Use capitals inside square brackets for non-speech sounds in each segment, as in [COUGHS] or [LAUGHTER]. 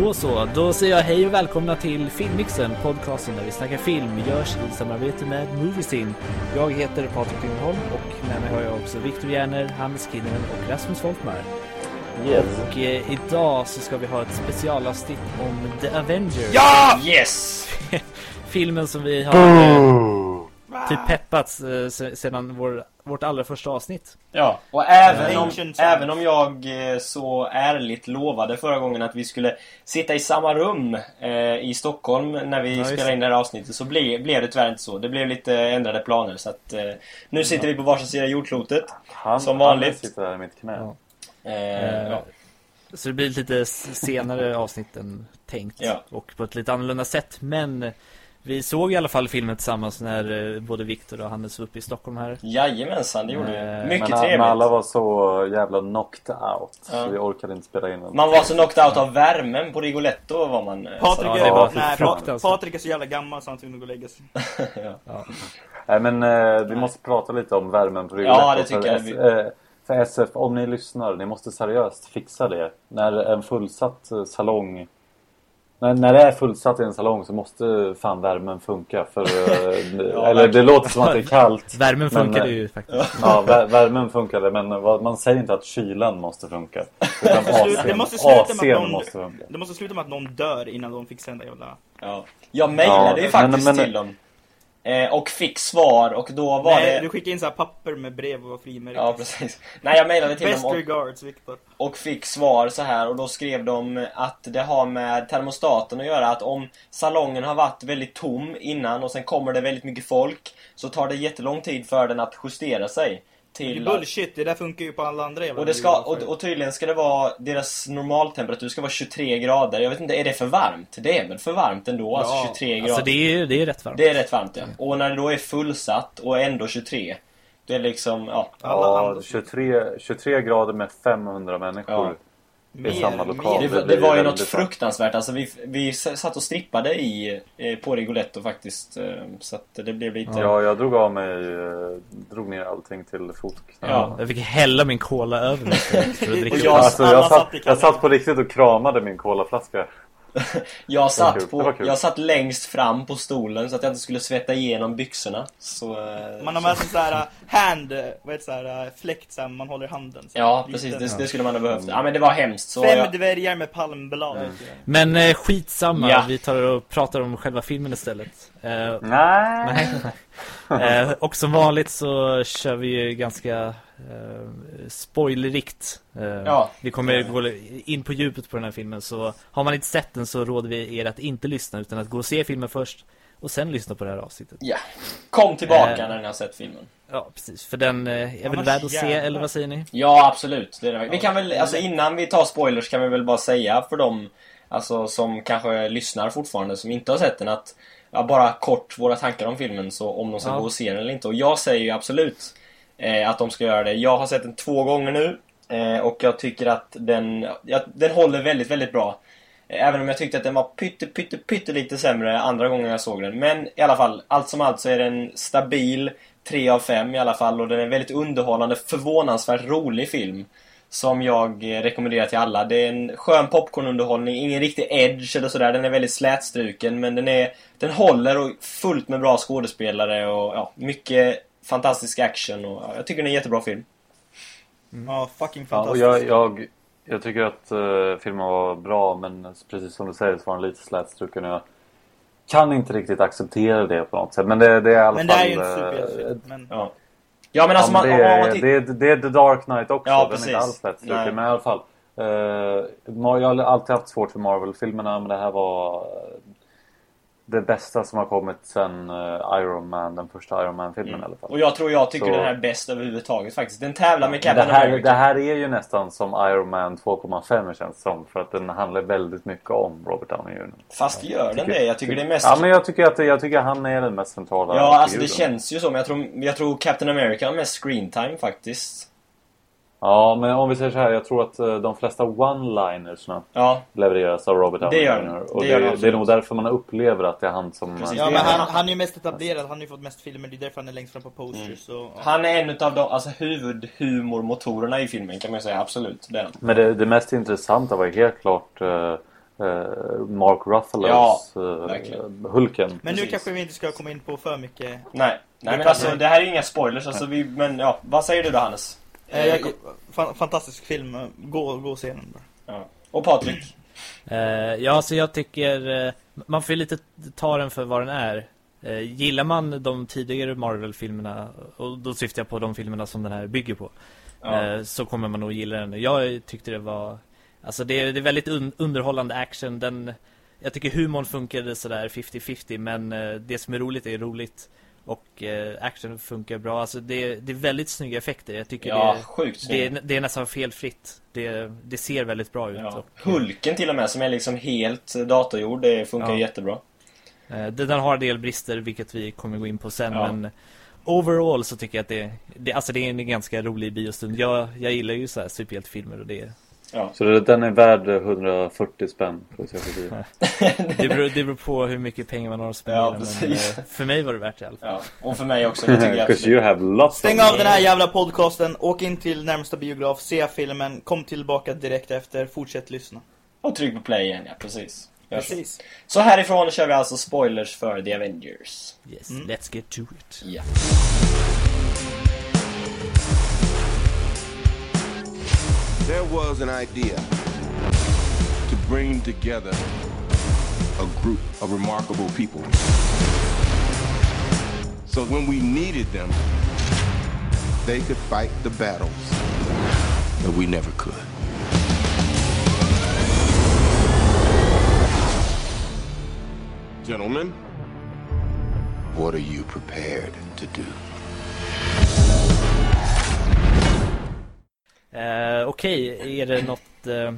Då så, då säger jag hej och välkomna till Filmmixen, podcasten där vi snackar film, görs i samarbete med Moviesin. Jag heter Patrik Lindholm och med mig har jag också Viktor Järner, Hannes Kinninen och Rasmus Folkmar. Yes. Och eh, idag så ska vi ha ett specialavsnitt om The Avengers. Ja! Yes! [LAUGHS] Filmen som vi har eh, typ peppats eh, se- sedan vår, vårt allra första avsnitt. Ja, och även om, även om jag eh, så ärligt lovade förra gången att vi skulle sitta i samma rum eh, i Stockholm när vi Ja, spelade in det här avsnittet så ble, blev det tyvärr inte så. Det blev lite ändrade planer så att eh, nu sitter vi på varsin sida jordklotet. Han, Som vanligt. Han sitter här i mitt knä. Ja. Eh, ja. Så det blir lite senare avsnitt än tänkt. Ja. Och på ett lite annorlunda sätt. Men vi såg i alla fall filmen tillsammans när eh, både Viktor och Hannes var uppe i Stockholm här. Jajamensan, det gjorde vi. Eh, Mycket men, trevligt. men alla var så jävla knocked out. Ja. Så vi orkade inte spela in den. Man var så knocked out av värmen på Rigoletto var man. eh, Patrik, så- Ja, är, det var nej, Patrik är så jävla gammal så han tvungen att gå och lägga sig. [LAUGHS] Nej men eh, vi måste prata lite om värmen på Rigoletto. Ja, det tycker jag vi- eh, För SF, om ni lyssnar, ni måste seriöst fixa det. När en fullsatt salong... När, när det är fullsatt i en salong så måste fan värmen funka. För, eh, [LAUGHS] eller det låter som att det är kallt. Värmen Men, funkade eh, ju faktiskt. Ja, vär, värmen funkade men man säger inte att kylan måste funka. [LAUGHS] Utan slut- det AC'n måste sluta med att AC'n någon- måste funka. Det måste sluta med att någon dör innan de den där jävla... Ja. Jag mejlade Ja, ju faktiskt men- men- till dem. Eh, och fick svar och då var Nej, det... du skickar in så här papper med brev och frimärken. Ja, precis. Nej, jag mejlade till Best dem och, regards, Viktor. och fick svar så här och då skrev de att det har med termostaten att göra att om salongen har varit väldigt tom innan och sen kommer det väldigt mycket folk så tar det jättelång tid för den att justera sig. Det är Till bullshit, det där funkar ju på alla andra jävla och, det ska, och, och tydligen ska det vara, deras normaltemperatur ska vara 23 grader. Jag vet inte, är det för varmt? Det är väl för varmt ändå? Ja, alltså 23 grader. Alltså det är, det är rätt varmt. Det är rätt varmt ja. Och när det då är fullsatt och ändå 23. Det är liksom, ja. Alla Ja, andra- 23, 23 grader med 500 människor Ja. I Mer- samma mer- lokal. Det, det var ju något varmt. fruktansvärt. Alltså vi, vi satt och strippade i, eh, på Rigoletto faktiskt. eh, Så att det blev lite... Ja, jag drog av mig, eh, drog ner allting till fotknölarna. Ja. Jag fick hälla min cola över mig för att dricka. Och jag- Alltså, jag, satt, jag satt på riktigt och kramade min colaflaska. [LAUGHS] Jag satt, på, jag satt längst fram på stolen så att jag inte skulle svetta igenom byxorna. Så... eh, Man har med sig så här uh, hand, vad heter det, så här, uh, fläkt så här, man håller i handen. Så Ja, liten. precis. Det, det skulle man ha behövt. Ja, men det var hemskt. Så Fem jag, dvärgar med palmblad. Men eh, skitsamma, Ja. vi tar och pratar om själva filmen istället. Eh, Nej. [LAUGHS] Nej. [LAUGHS] Eh, och som vanligt så kör vi ju ganska eh, spoilerrikt. Eh, Ja. Vi kommer gå in på djupet på den här filmen så har man inte sett den så råder vi er att inte lyssna utan att gå och se filmen först och sen lyssna på det här avsnittet. ja. Kom tillbaka Eh. när ni har sett filmen. Ja, precis. För den eh, är väl värd att se, eller vad säger ni? Ja, absolut. Det är det. Vi kan väl, alltså innan vi tar spoilers kan vi väl bara säga för dem alltså, som kanske lyssnar fortfarande, som inte har sett den att ja, bara kort våra tankar om filmen, så om de ska Ja. gå och se den eller inte. Och jag säger ju absolut eh, att de ska göra det. Jag har sett den två gånger nu eh, och jag tycker att den, ja, den håller väldigt, väldigt bra. Eh, även om jag tyckte att den var pytte, pytte, pytte lite sämre andra gången jag såg den. Men i alla fall, allt som allt så är den stabil 3 av 5 i alla fall och den är väldigt underhållande, förvånansvärt rolig film. Som jag eh, rekommenderar till alla. Det är en skön popcornunderhållning, ingen riktig edge eller sådär. Den är väldigt slätstruken men den är Den håller och fullt med bra skådespelare och ja, mycket fantastisk action och ja, jag tycker det är en jättebra film. Ja, fucking Ja, och jag, jag, jag tycker att eh, filmen var bra men precis som du säger så var den lite slätstruken. Jag kan inte riktigt acceptera det på något sätt. Men det, det är i alla Men det fall... är ju en eh, superhjältefilm. Men... Ja. Ja men alltså ja, man, men det, man är, det, är, det är The Dark Knight också. Ja, den precis. är inte alls Nej. slätstruken. Men i alla fall. Mar- jag har alltid haft svårt för Marvel-filmerna men det här var det bästa som har kommit sen eh, Iron Man, den första Iron Man-filmen i alla fall. Och jag tror jag tycker Så- den här är bäst överhuvudtaget faktiskt. Den tävlar med Captain det, här, America. det här är ju nästan som Iron Man 2,5 känns som. För att den handlar väldigt mycket om Robert Downey Jr. Fast gör den Tycker- det? Jag tycker det är mest... Ja men jag tycker att jag tycker han är den mest centrala Ja, alltså det känns ju så. Men jag tror, jag tror Captain America har mest screen time faktiskt. Ja men om vi säger så här, jag tror att eh, de flesta one-linersna Ja, levereras av Robert Downey Jr. Och Det det, det, är nog därför man upplever att det är han som... Precis. Ja, men är han, han. är ju mest etablerad, han har ju fått mest filmer, det är därför han är längst fram på posters. Mm. Så, ja. han är en utav de alltså, huvudhumormotorerna i filmen kan man säga. Absolut, det är. Men det, det mest intressanta var ju helt klart eh, Mark Ruffalos Ja. Hulken. Men nu Precis. kanske vi inte ska komma in på för mycket. Nej, nej men alltså det här är ju inga spoilers alltså, vi, men ja, vad säger du då Hannes? Eh, jag, fan, fantastisk film, gå, gå och se den bara. Ja. Och Patrik? Eh, ja, så jag tycker eh, man får ju lite ta den för vad den är. Eh, gillar man de tidigare Marvel-filmerna, och då syftar jag på de filmerna som den här bygger på, Ja. eh, så kommer man nog gilla den. Jag tyckte det var, alltså det, är- det är väldigt un underhållande action. Den, jag tycker humorn funkade sådär 50-50, men eh, det som är roligt är roligt. Och eh, action funkar bra. Alltså det, det är väldigt snygga effekter. Jag tycker Ja, det, sjukt det, det är nästan felfritt. Det, det ser väldigt bra ut. Ja. Och, Hulken till och med som är liksom helt datorgjord, det funkar Ja. jättebra. Eh, Den den har en del brister, vilket vi kommer gå in på sen, Ja. men overall så tycker jag att det, det, alltså det är en ganska rolig biostund. Jag, jag gillar ju så här superhjältefilmer och det, Ja. Så det- den är värd 140 spänn för att se på bio. det, beror, det beror på hur mycket pengar man har att spendera. Ja, men precis. eh, för mig var det värt det i alla fall. ja. Och för mig också, det [LAUGHS] you have lots Stäng of av den här jävla podcasten, åk in till närmsta biograf, se filmen, kom tillbaka direkt efter, fortsätt lyssna. Och tryck på play igen, ja precis. Gör så. Precis. Så härifrån kör vi alltså spoilers för The Avengers. Yes, Mm. let's get to it. Ja. There was an idea to bring together a group of remarkable people. So when we needed them, they could fight the battles that we never could. Gentlemen, what are you prepared to do? Eh, Okej, är det något eh,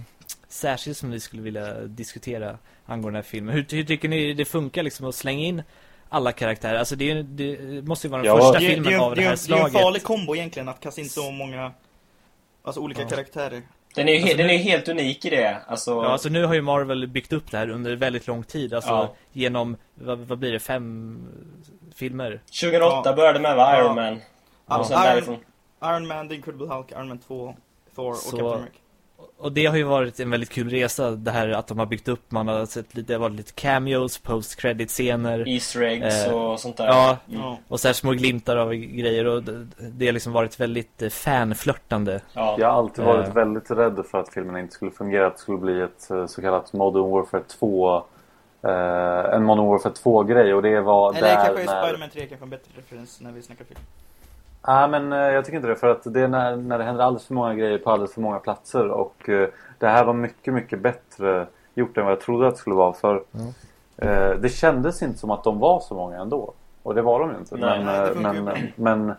särskilt som ni skulle vilja diskutera angående den här filmen? Hur, hur tycker ni det funkar liksom att slänga in alla karaktärer? Alltså det, är, det måste ju vara den Ja, första Det, filmen det, är- av det det, här är- det är en slaget. farlig kombo egentligen att kasta in så många, alltså olika karaktärer. Den är ju Alltså, den nu- är helt unik i det. Alltså, Ja, alltså nu har ju Marvel byggt upp det här under väldigt lång tid. Alltså Ja. genom, vad, vad blir det, fem filmer? 2008 Ja. började med va, Iron Ja. Man. Ja. Och sen Iron- därifrån. Iron Man, The Incredible Hulk, Iron Man 2, Thor och Så- Captain America. Och det har ju varit en väldigt kul resa, det här att de har byggt upp, man har sett lite, det har varit lite cameos, post-credit-scener. Easter eggs Eh, och sånt där. Ja, Mm. Och så här små glimtar av grejer och det, det har liksom varit väldigt eh, fanflörtande. Ja. Jag har alltid varit Eh. väldigt rädd för att filmen inte skulle fungera. Att det skulle bli ett eh, så kallat Modern Warfare 2. Eh, en Modern Warfare 2-grej. Och det var Eller där kanske är när... Spider-Man 3 kanske en bättre referens när vi snackar film. Nej men eh, jag tycker inte det. För att det är när, när det händer alldeles för många grejer på alldeles för många platser. Och eh, det här var mycket, mycket bättre gjort än vad jag trodde att det skulle vara. För eh, det kändes inte som att de var så många ändå. Och det var de ju inte. Nej, men nej, det eh, men, men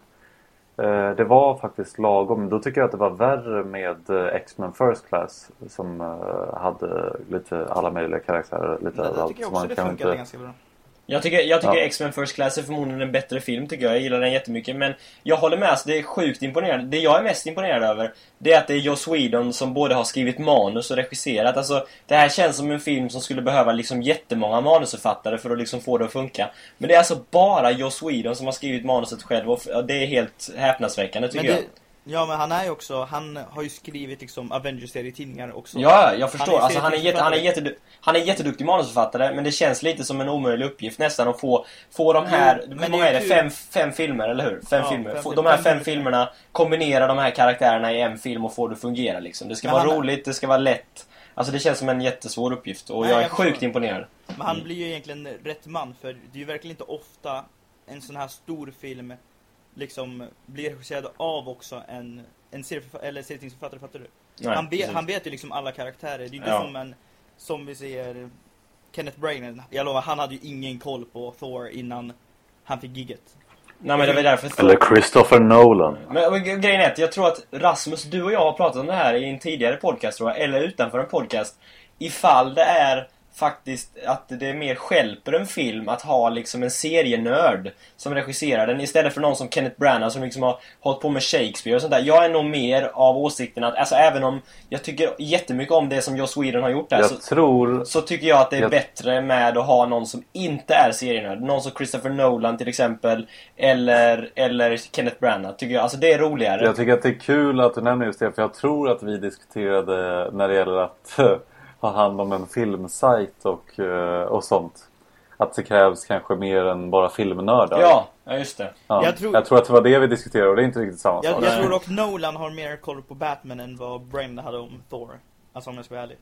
eh, det var faktiskt lagom. Då tycker jag att det var värre med eh, X-Men First Class. Som eh, hade lite alla möjliga karaktärer. Lite Men jag tycker Så också man det funkade inte- ganska bra. Jag tycker, jag tycker Ja. X-Men First Class är förmodligen en bättre film tycker jag. Jag gillar den jättemycket. Men jag håller med, alltså, det är sjukt imponerande. Det jag är mest imponerad över, det är att det är Joss Whedon som både har skrivit manus och regisserat. Alltså, det här känns som en film som skulle behöva liksom jättemånga manusförfattare för att liksom få det att funka. Men det är alltså bara Joss Whedon som har skrivit manuset själv och det är helt häpnadsväckande tycker Men jag. det, ja men han är ju också, han har ju skrivit liksom Avengers-serietidningar också. Ja, jag förstår. Han är alltså, han, är jätte, han, är jättedu- han är jätteduktig manusförfattare, men det känns lite som en omöjlig uppgift nästan att få, få de här... Jo, hur många är det? kul. Fem, fem filmer, eller hur? Fem Ja, filmer. fem Få, de här fem fem filmer. filmerna, kombinera de här karaktärerna i en film och få det att fungera liksom. Det ska Men vara han- roligt, det ska vara lätt. Alltså det känns som en jättesvår uppgift och Nej, jag är jag sjukt imponerad. Men han blir ju egentligen rätt man för det är ju verkligen inte ofta en sån här stor film liksom blir regisserad av också en, en serietidningsförfattare, fattar du? Nej, han, vet, han vet ju liksom alla karaktärer. Det är ju inte Ja. som en, som vi ser Kenneth Branagh. Jag lovar, han hade ju ingen koll på Thor innan han fick gigget. Nej men det var därför... Eller Christopher Nolan. Men men grejen är att jag tror att Rasmus, du och jag har pratat om det här i en tidigare podcast tror jag, eller utanför en podcast. Ifall det är faktiskt att det mer skälper en film att ha liksom en serienörd som regisserar den istället för någon som Kenneth Branagh som liksom har hållit på med Shakespeare och sånt där. Jag är nog mer av åsikten att, alltså även om jag tycker jättemycket om det som Joss Whedon har gjort där så, tror... så tycker jag att det är Jag- bättre med att ha någon som inte är serienörd. Någon som Christopher Nolan till exempel. Eller, eller Kenneth Branagh. Tycker jag. Alltså det är roligare. Jag tycker att det är kul att du nämner just det. För jag tror att vi diskuterade när det gäller att [LAUGHS] ha hand om en filmsajt och, eh, och sånt. Att det krävs kanske mer än bara filmnördar. Ja, ja just det. Ja. Jag tror- jag tror att det var det vi diskuterade och det är inte riktigt samma Jag, sak. jag tror dock Nolan har mer koll på Batman än vad Brain hade om Thor. Alltså om jag ska vara ärlig.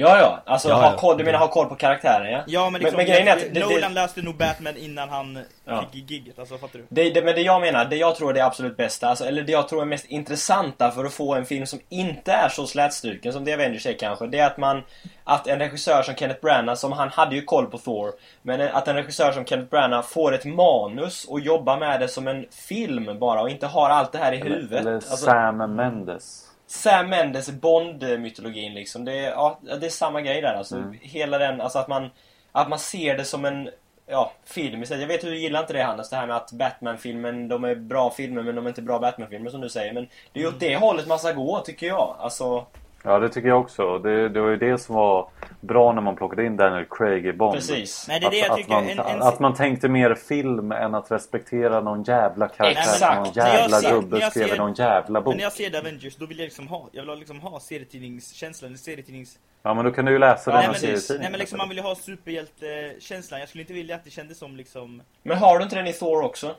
Ja, ja. Alltså, Ja, ha ja. koll, du menar ha koll på karaktären, ja? Ja men liksom, Men- men grejen är att det- Nolan det- läste nog Batman innan han Ja. fick gigget, alltså fattar du? Det, det, men det jag menar, det jag tror är det absolut bästa, alltså, eller det jag tror är mest intressanta för att få en film som inte är så slätstruken som The Avengers är kanske, det är att man, att en regissör som Kenneth Branagh, som han hade ju koll på Thor, men att en regissör som Kenneth Branagh får ett manus och jobbar med det som en film bara och inte har allt det här i Eller, huvudet. eller Alltså, Sam Mendes. Sam Mendes Bond-mytologin liksom. Det är, ja, det är samma grej där alltså. Mm. Hela den, alltså att man, att man ser det som en ja, film istället. Jag vet att du gillar inte det Hannes, det här med att Batman-filmen, de är bra filmer men de är inte bra Batman-filmer som du säger. Men det är ju åt det hållet man ska gå tycker jag. Alltså, Ja, det tycker jag också. Det, det var ju det som var bra när man plockade in Daniel Craig i Bond. precis. Nej det är det jag att, tycker, att, man, en, en, att man tänkte mer film än att respektera någon jävla karaktär. Exakt. Någon jävla gubbe skrev ser- någon jävla men bok. när jag ser The Avengers då vill jag liksom ha, jag vill ha liksom ha serietidningskänslan, serietidnings... Ja, men då kan du ju läsa Ja, den här men, serietidningen, nej men liksom man vill ju ha superhjältekänslan, jag skulle inte vilja att det kändes som liksom... Men har du inte den i Thor också?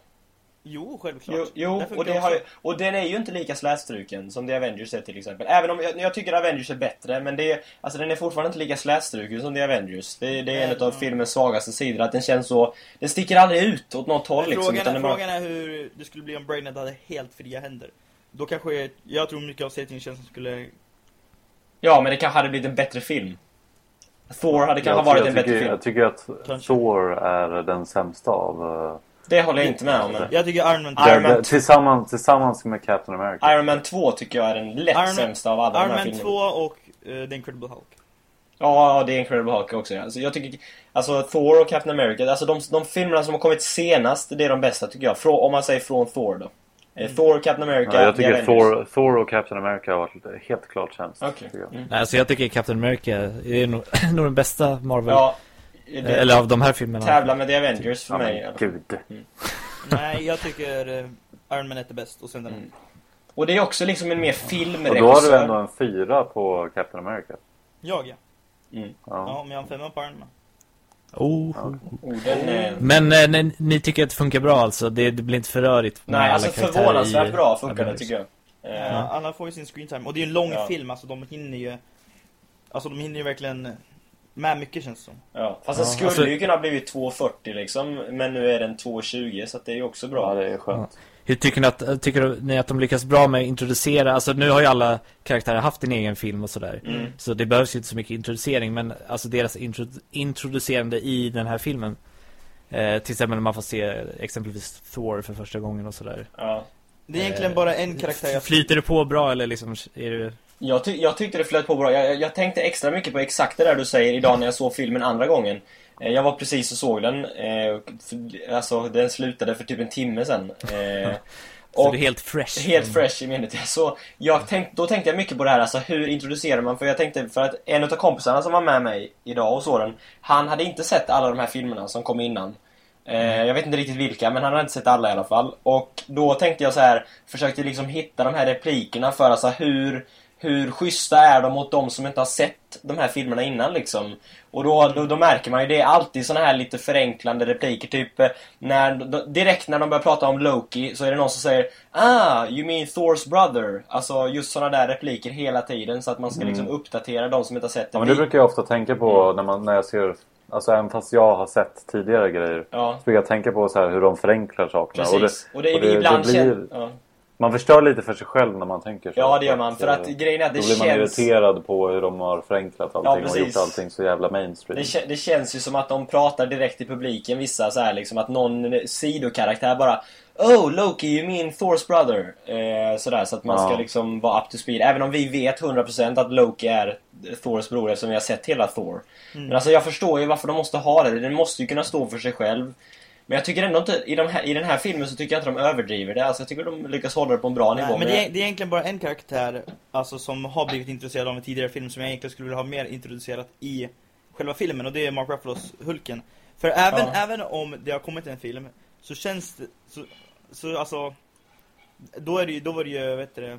Jo, självklart. Jo, jo och, det har, och den är ju inte lika slätstruken som The Avengers är till exempel. Även om jag, jag tycker Avengers är bättre, men det alltså den är fortfarande inte lika slätstruken som The Avengers. Det, det är en Nej, av filmens svagaste sidor, att den känns så... Den sticker aldrig ut åt något håll liksom. frågan, utan är, den bara- frågan är hur det skulle bli om Brainerd hade helt fria händer. Då kanske, jag tror mycket av serietidningskänslan skulle... Ja, men det kanske hade blivit en bättre film. Thor hade kanske jag, varit jag, en bättre film. jag tycker att Kanske. Thor är den sämsta av... Det håller jag inte med om. Jag tycker Iron Man Iron det- Man- tillsammans, tillsammans med Captain America. Iron Man 2 tycker jag är den lätt Iron Man- sämsta av alla Iron de här Man filmerna. 2 och uh, The Incredible Hulk. Ja, ja, det är Incredible Hulk också. Alltså, jag tycker, alltså Thor och Captain America, alltså de, de filmerna som har kommit senast, det är de bästa tycker jag. Frå, om man säger från Thor då. Eh, Thor, Captain America, Ja, jag tycker. Thor, Thor och Captain America har varit helt klart sämst. Okej. tycker jag. Mm. Nej, alltså jag tycker Captain America är nog, [CLEARS THROAT] nog den bästa Marvel. Ja, det, Eller av de här filmerna. tävla med The Avengers för Ja, mig. men gud. Nej, jag tycker uh, Iron Man 1 är bäst och sen den. Mm. Och det är också liksom en mer Och filmregissör. då har du ändå en fyra på Captain America. Jag ja. Mm. Ja. Ja, men jag har en femma på Iron Man. Oh. Oh, den är... Men eh, ni, ni tycker att det funkar bra alltså? Det, det blir inte för rörigt? Nej, alla alltså förvånansvärt i bra funkar det tycker jag. Eh, Ja, alla får ju sin screen time. Och det är en lång Ja. film, alltså de hinner ju... Alltså de hinner ju verkligen med mycket känns det som. Ja, fast Ja, skulle alltså- ju kunna blivit 2.40 liksom, men nu är den 2.20 så att det är ju också bra. ja, det är skönt. Hur tycker ni att, tycker ni att de lyckas bra med att introducera, alltså nu har ju alla karaktärer haft en egen film och sådär. Mm. Så det behövs ju inte så mycket introducering, men alltså deras intro, introducerande i den här filmen. Eh, till exempel när man får se exempelvis Thor för första gången och sådär. Ja. Det är egentligen bara en karaktär jag... Flyter det på bra eller liksom, är det... Jag, ty jag tyckte det flöt på bra. Jag, jag, tänkte extra mycket på exakt det där du säger idag när jag såg filmen andra gången. Eh, Jag var precis och såg den. Eh, och alltså, den slutade för typ en timme sen. Eh, [LAUGHS] Så det är helt fresh? Helt fresh i minnet. [LAUGHS] Så jag tänk, då tänkte jag mycket på det här, alltså hur introducerar man? För jag tänkte, för att en av kompisarna som var med mig idag och såg den, han hade inte sett alla de här filmerna som kom innan. Eh, jag vet inte riktigt vilka, men han hade inte sett alla i alla fall. Och då tänkte jag så här, försökte liksom hitta de här replikerna för alltså hur, hur schyssta är de mot de som inte har sett de här filmerna innan liksom. Och då, då, då märker man ju, det är alltid såna här lite förenklande repliker. Typ eh, när, då, direkt när de börjar prata om Loki så är det någon som säger Ah, you mean Thors brother? Alltså just såna där repliker hela tiden så att man ska liksom uppdatera de som inte har sett det. Ja, men det brukar jag ofta tänka på Mm. när, man, när jag ser... Alltså även fast jag har sett tidigare grejer. Ja. Så brukar jag tänka på så här hur de förenklar sakerna. Precis. Och det, och det, ibland blir, känns... Ja. Man förstör lite för sig själv när man tänker så. ja, det gör man. För eh, att grejen är att det Då blir man känns... irriterad på hur de har förenklat allting och precis. gjort allting så jävla mainstream. Det, det känns ju som att de pratar direkt till publiken, vissa så här liksom att någon sidokaraktär bara Oh, Loki, you mean Thors brother? Eh, sådär, så att man Ja. ska liksom vara up to speed. Även om vi vet 100% att Loki är Thors bror eftersom vi har sett hela Thor. Men alltså jag förstår ju varför de måste ha det. Den måste ju kunna stå för sig själv. Men jag tycker ändå inte, i, de här, i den här filmen så tycker jag inte de överdriver det. Alltså jag tycker de lyckas hålla det på en bra nivå. Nej, men det är, det är egentligen bara en karaktär alltså, som har blivit introducerad av en tidigare film som jag egentligen skulle vilja ha mer introducerat i själva filmen och det är Mark Ruffalo's Hulken. För även, Ja. även om det har kommit en film så känns det, så, så alltså, då är det ju, då var det ju, vet du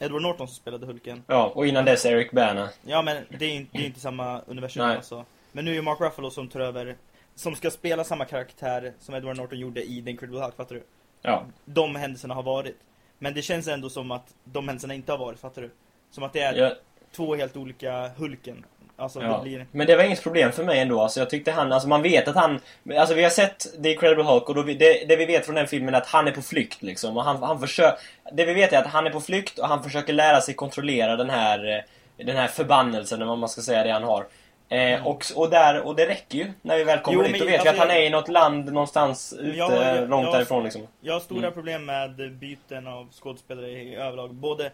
Edward Norton som spelade Hulken. Ja, och innan dess Eric Bana. Ja men det är det är inte samma universum Nej. alltså. Men nu är ju Mark Ruffalo som tar över, som ska spela samma karaktär som Edward Norton gjorde i The Incredible Hulk, fattar du? Ja, De händelserna har varit. Men det känns ändå som att de händelserna inte har varit, fattar du? Som att det är ja, två helt olika Hulken. Alltså ja. det blir... Men det var inget problem för mig ändå. Alltså, jag tyckte han, alltså man vet att han... Alltså vi har sett The Incredible Hulk och då, vi- det, det vi vet från den filmen är att han är på flykt liksom. Och han, han försöker... Det vi vet är att han är på flykt och han försöker lära sig kontrollera den här... eh, Den här förbannelsen, eller vad man ska säga, det han har. Eh, och, och, där, och det räcker ju när vi väl kommer Jo, dit. Då vet alltså, vi att han jag- är i något land någonstans ute, Jag jag- långt jag- därifrån liksom. Jag har stora Mm. problem med byten av skådespelare i överlag. Både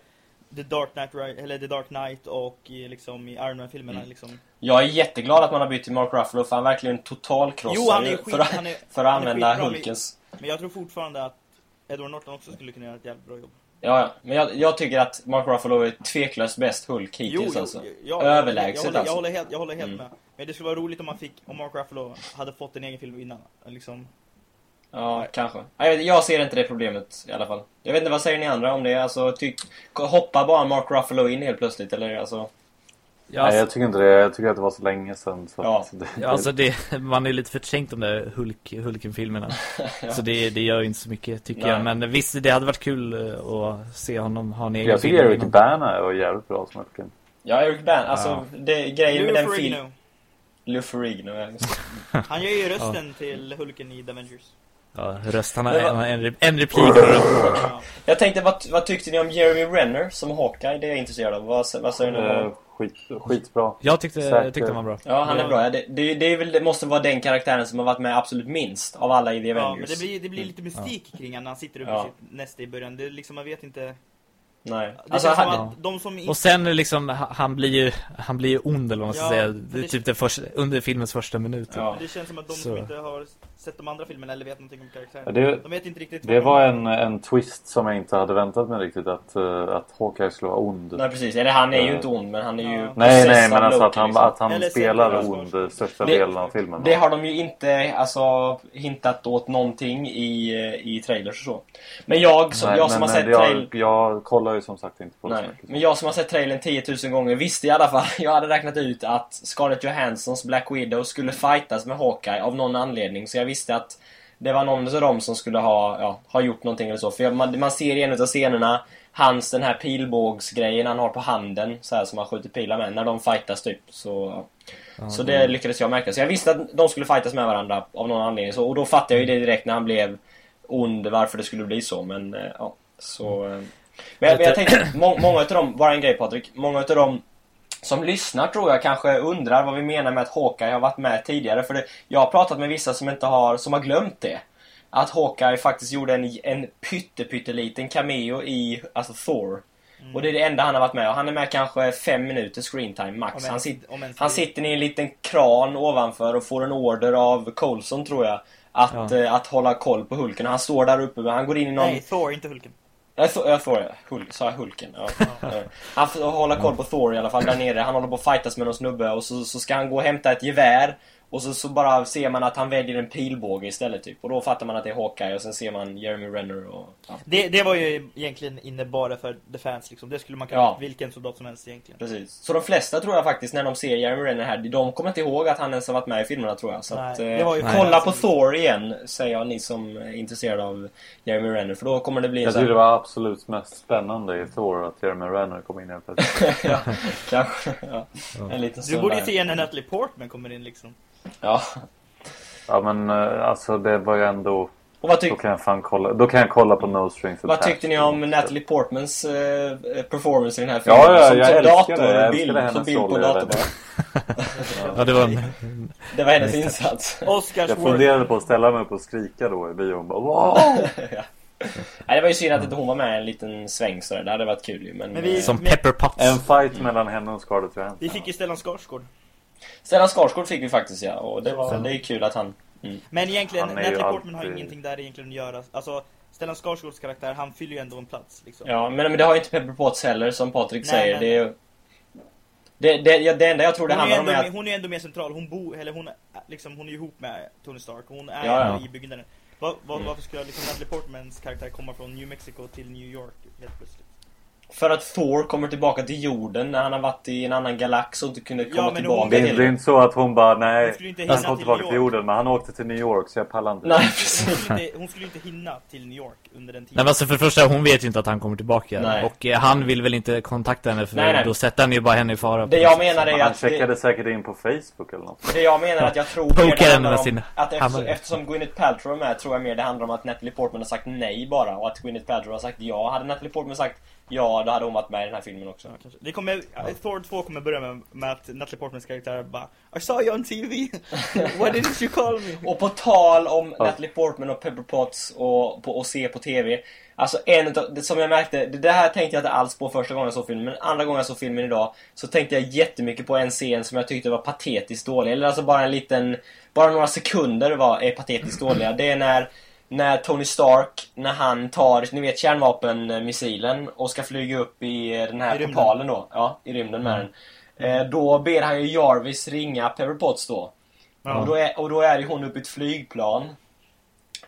The Dark Knight, eller The Dark Knight och i, liksom, i Iron Man-filmerna. Mm. Liksom. Jag är jätteglad att man har bytt till Mark Ruffalo för han verkligen totalkrossar Jo, han är ju skit- för, att, han är- för att han är använda Hulkens. Men jag tror fortfarande att Edward Norton också skulle kunna göra ett jävligt bra jobb. Ja. Men jag, jag tycker att Mark Ruffalo är tveklöst bäst Hulk hittills alltså. ja, Överlägset jag, håller, alltså. jag håller helt, jag håller helt Mm. med. Men det skulle vara roligt om man fick, om Mark Ruffalo hade fått en egen film innan. Liksom. Ja, kanske. Ja, Jag, vet- jag ser inte det problemet i alla fall. Jag vet inte, vad säger ni andra om det? Alltså, tyck, hoppa bara Mark Ruffalo in helt plötsligt, eller alltså... Ja, Nej, alltså, jag tycker inte det. Jag tycker att det var så länge sedan. Så Ja. att det, ja, alltså det, man är lite förträngt de där Hulk, Hulken-filmerna. [LAUGHS] Så det, det gör ju inte så mycket tycker Nej. jag. Men visst, det hade varit kul eh, att se honom ha en egen jag tycker. Eric Bana var jävligt bra som Hulken. Ja, Eric Ban, alltså, Ja. det, grejen med den filmen... Lou Ferrigno, ja, det. Han gör ju [LAUGHS] rösten till Hulken i The Avengers. Ja, röst, han har Men vad- en, en, rep- en replik. Ja. Jag tänkte, vad, vad tyckte ni om Jeremy Renner som Hawkeye? Det är jag intresserad av. Vad, vad säger ni om Eh? Skit, skitbra. Jag tyckte, Säker. jag tyckte han var bra. Ja, han är bra. Ja, Det, det, det, är väl, det måste vara den karaktären som har varit med absolut minst av alla i The Ja, men Avengers. det blir, det blir lite mystik kring han när han sitter uppe Ja. i sitt näste i början. Det är liksom, man vet inte. Nej. Alltså, han, de som inte... Och sen liksom, ha- han blir ju, han blir ju ond eller vad man ska Ja, säga. det- typ det första, under filmens första minut. Ja. Det känns som att de Så. som inte har sett de andra filmerna eller vet någonting om karaktären. Ja, det- de vet inte riktigt Det var en, en twist som jag inte hade väntat mig riktigt. Att, eh, att Hawkeye skulle vara ond. nej, precis. Eller han är ju inte ond, men han är ju... Ja. Nej, nej, men alltså att han, liksom. att han Eller spelar ond största Det- delen av filmen. Det har de ju inte alltså, hintat åt någonting i, eh, i trailers och så. Men jag, som, Nej, jag som men, har sett eh, jag, trailern... jag kollar ju som sagt inte på det Nej, mycket. men jag som har sett trailern 10 000 gånger visste i alla fall, [LAUGHS] jag hade räknat ut att Scarlett Johanssons Black Widow skulle fightas med Hawkeye av någon anledning. Så jag visste att det var någon av dem som skulle ha, ja, ha gjort någonting eller så. För man, man ser i en av scenerna hans den här pilbågsgrejen han har på handen, så här som han skjuter pilar med, när de fightas typ. Så, så det lyckades jag märka. Så jag visste att de skulle fightas med varandra av någon anledning. Så, och då fattade jag ju det direkt när han blev ond, varför det skulle bli så. Men eh, ja, så... eh. Men, jag- men jag tänkte, må, många utav dem, bara en grej Patrik, många utav dem som lyssnar tror jag kanske undrar vad vi menar med att Hawkeye har varit med tidigare. För det, jag har pratat med vissa som inte har, som har glömt det. Att Hawkeye faktiskt gjorde en, en pytte, pytteliten cameo i, alltså Thor. Och det är det enda han har varit med och Han är med kanske fem minuter screentime max. Om Han, sit, han sitter i en liten kran ovanför och får en order av Coulson tror jag. Att, Ja. eh, att hålla koll på Hulken. Han står där uppe, men han går in i någon... Nej, Thor, inte Hulken. Jag, jag ja. Hulk, sa jag Hulken? Ja. Han får hålla koll på Thor i alla fall där nere. Han håller på att fightas med någon snubbe och så, så ska han gå och hämta ett gevär. Och så, så bara ser man att han väljer en pilbåge istället typ. Och då fattar man att det är Hawkeye och sen ser man Jeremy Renner och... Ja, Det, det var ju egentligen inne bara för the fans liksom. Det skulle man kunna Ja. vilken soldat som helst egentligen. precis. Så de flesta tror jag faktiskt när de ser Jeremy Renner här, de kommer inte ihåg att han ens har varit med i filmerna tror jag. Så Nej, att, det eh, var ju- kolla Nej. på Thor igen, säger jag ni som är intresserade av Jeremy Renner. För då kommer det bli Jag tycker det var absolut mest spännande i Thor att Jeremy Renner kom in helt [LAUGHS] plötsligt. ja, kanske. Ja. En liten Du borde ju se när Natalie Portman kommer in liksom. Ja. Ja men eh, alltså det var ju ändå... Och vad, tyck, Då kan jag fan kolla, då kan jag kolla på No Strings vad tyckte ni om Natalie Portmans eh, performance i den här filmen? Ja, ja, som jag som älskar det. Jag datorbild, älskade som hennes bild på roll i dator det. bara. Ja, det var en, [LAUGHS] Det var hennes insats. Oscars Jag funderade på att ställa mig upp och skrika då i bion. Bara, wow! [LAUGHS] Nej, det var ju synd att inte hon var med en liten sväng sådär. Det hade varit kul ju. Men, Men vi- som Pepper Potts. En fight mellan henne och Scarlett Johansson. Vi fick ju Stellan Skarsgård. Stellan Skarsgård fick vi faktiskt ja. Och det, var, det är kul att han... Mm. Men egentligen, Natalie Portman har alltid- ingenting där egentligen att göra. Alltså, Stellan Skarsgårds karaktär, han fyller ju ändå en plats liksom. Ja, men, men det har ju inte Pepper Potts heller som Patrik Nej, säger. men- Det, är det, det, ja, det enda jag tror det Hon är, ju handlar om ändå, är mer- att... hon är ändå mer central. Hon bor, eller hon är, liksom, hon är ihop med Tony Stark. Hon är Ja, ja. i byggnaden. Var, var, Mm. Varför ska liksom Natalie Portmans karaktär komma från New Mexico till New York helt plötsligt? För att Thor kommer tillbaka till jorden när han har varit i en annan galax och inte kunde komma men tillbaka hon- Det är, till inte- det är inte så att hon bara nej, Hon han kom till tillbaka till jorden men han åkte till New York så jag pallar inte. Nej, Hon precis. skulle, inte, hon skulle inte hinna till New York under den Nej, tiden. men alltså för det första, hon vet ju inte att han kommer tillbaka. Nej. Och eh, han vill väl inte kontakta henne för Nej, nej. då sätter han ju bara henne i fara. Det jag menar är Han att... Det, checkade säkert in på Facebook eller något. det jag menar är att jag tror mer det handlar om... sin Att eftersom, eftersom Gwyneth Paltrow är med tror jag mer det handlar om att Natalie Portman har sagt nej bara. Och att Gwyneth Paltrow har sagt ja. Hade Natalie Portman sagt ja, då hade hon varit med i den här filmen också. Ja, kanske. Det kommer, Thor 2 kommer börja med, med att Natalie Portmans karaktär bara I saw you on TV! [LAUGHS] Why didn't you call me? Och på tal om Ja. Natalie Portman och Pepper Potts och, på, och se på TV. Alltså en utav, det som jag märkte, det, det här tänkte jag inte alls på första gången jag såg filmen. Men andra gången jag såg filmen idag så tänkte jag jättemycket på en scen som jag tyckte var patetiskt dålig. Eller alltså bara en liten, bara några sekunder var, är patetiskt dåliga. Det är när, när Tony Stark, när han tar, ni vet kärnvapenmissilen och ska flyga upp i den här I portalen då. Ja, i rymden med den. Eh, då ber han ju Jarvis ringa Pepper Potts då. Ja. Och, då är, och då är ju hon uppe i ett flygplan.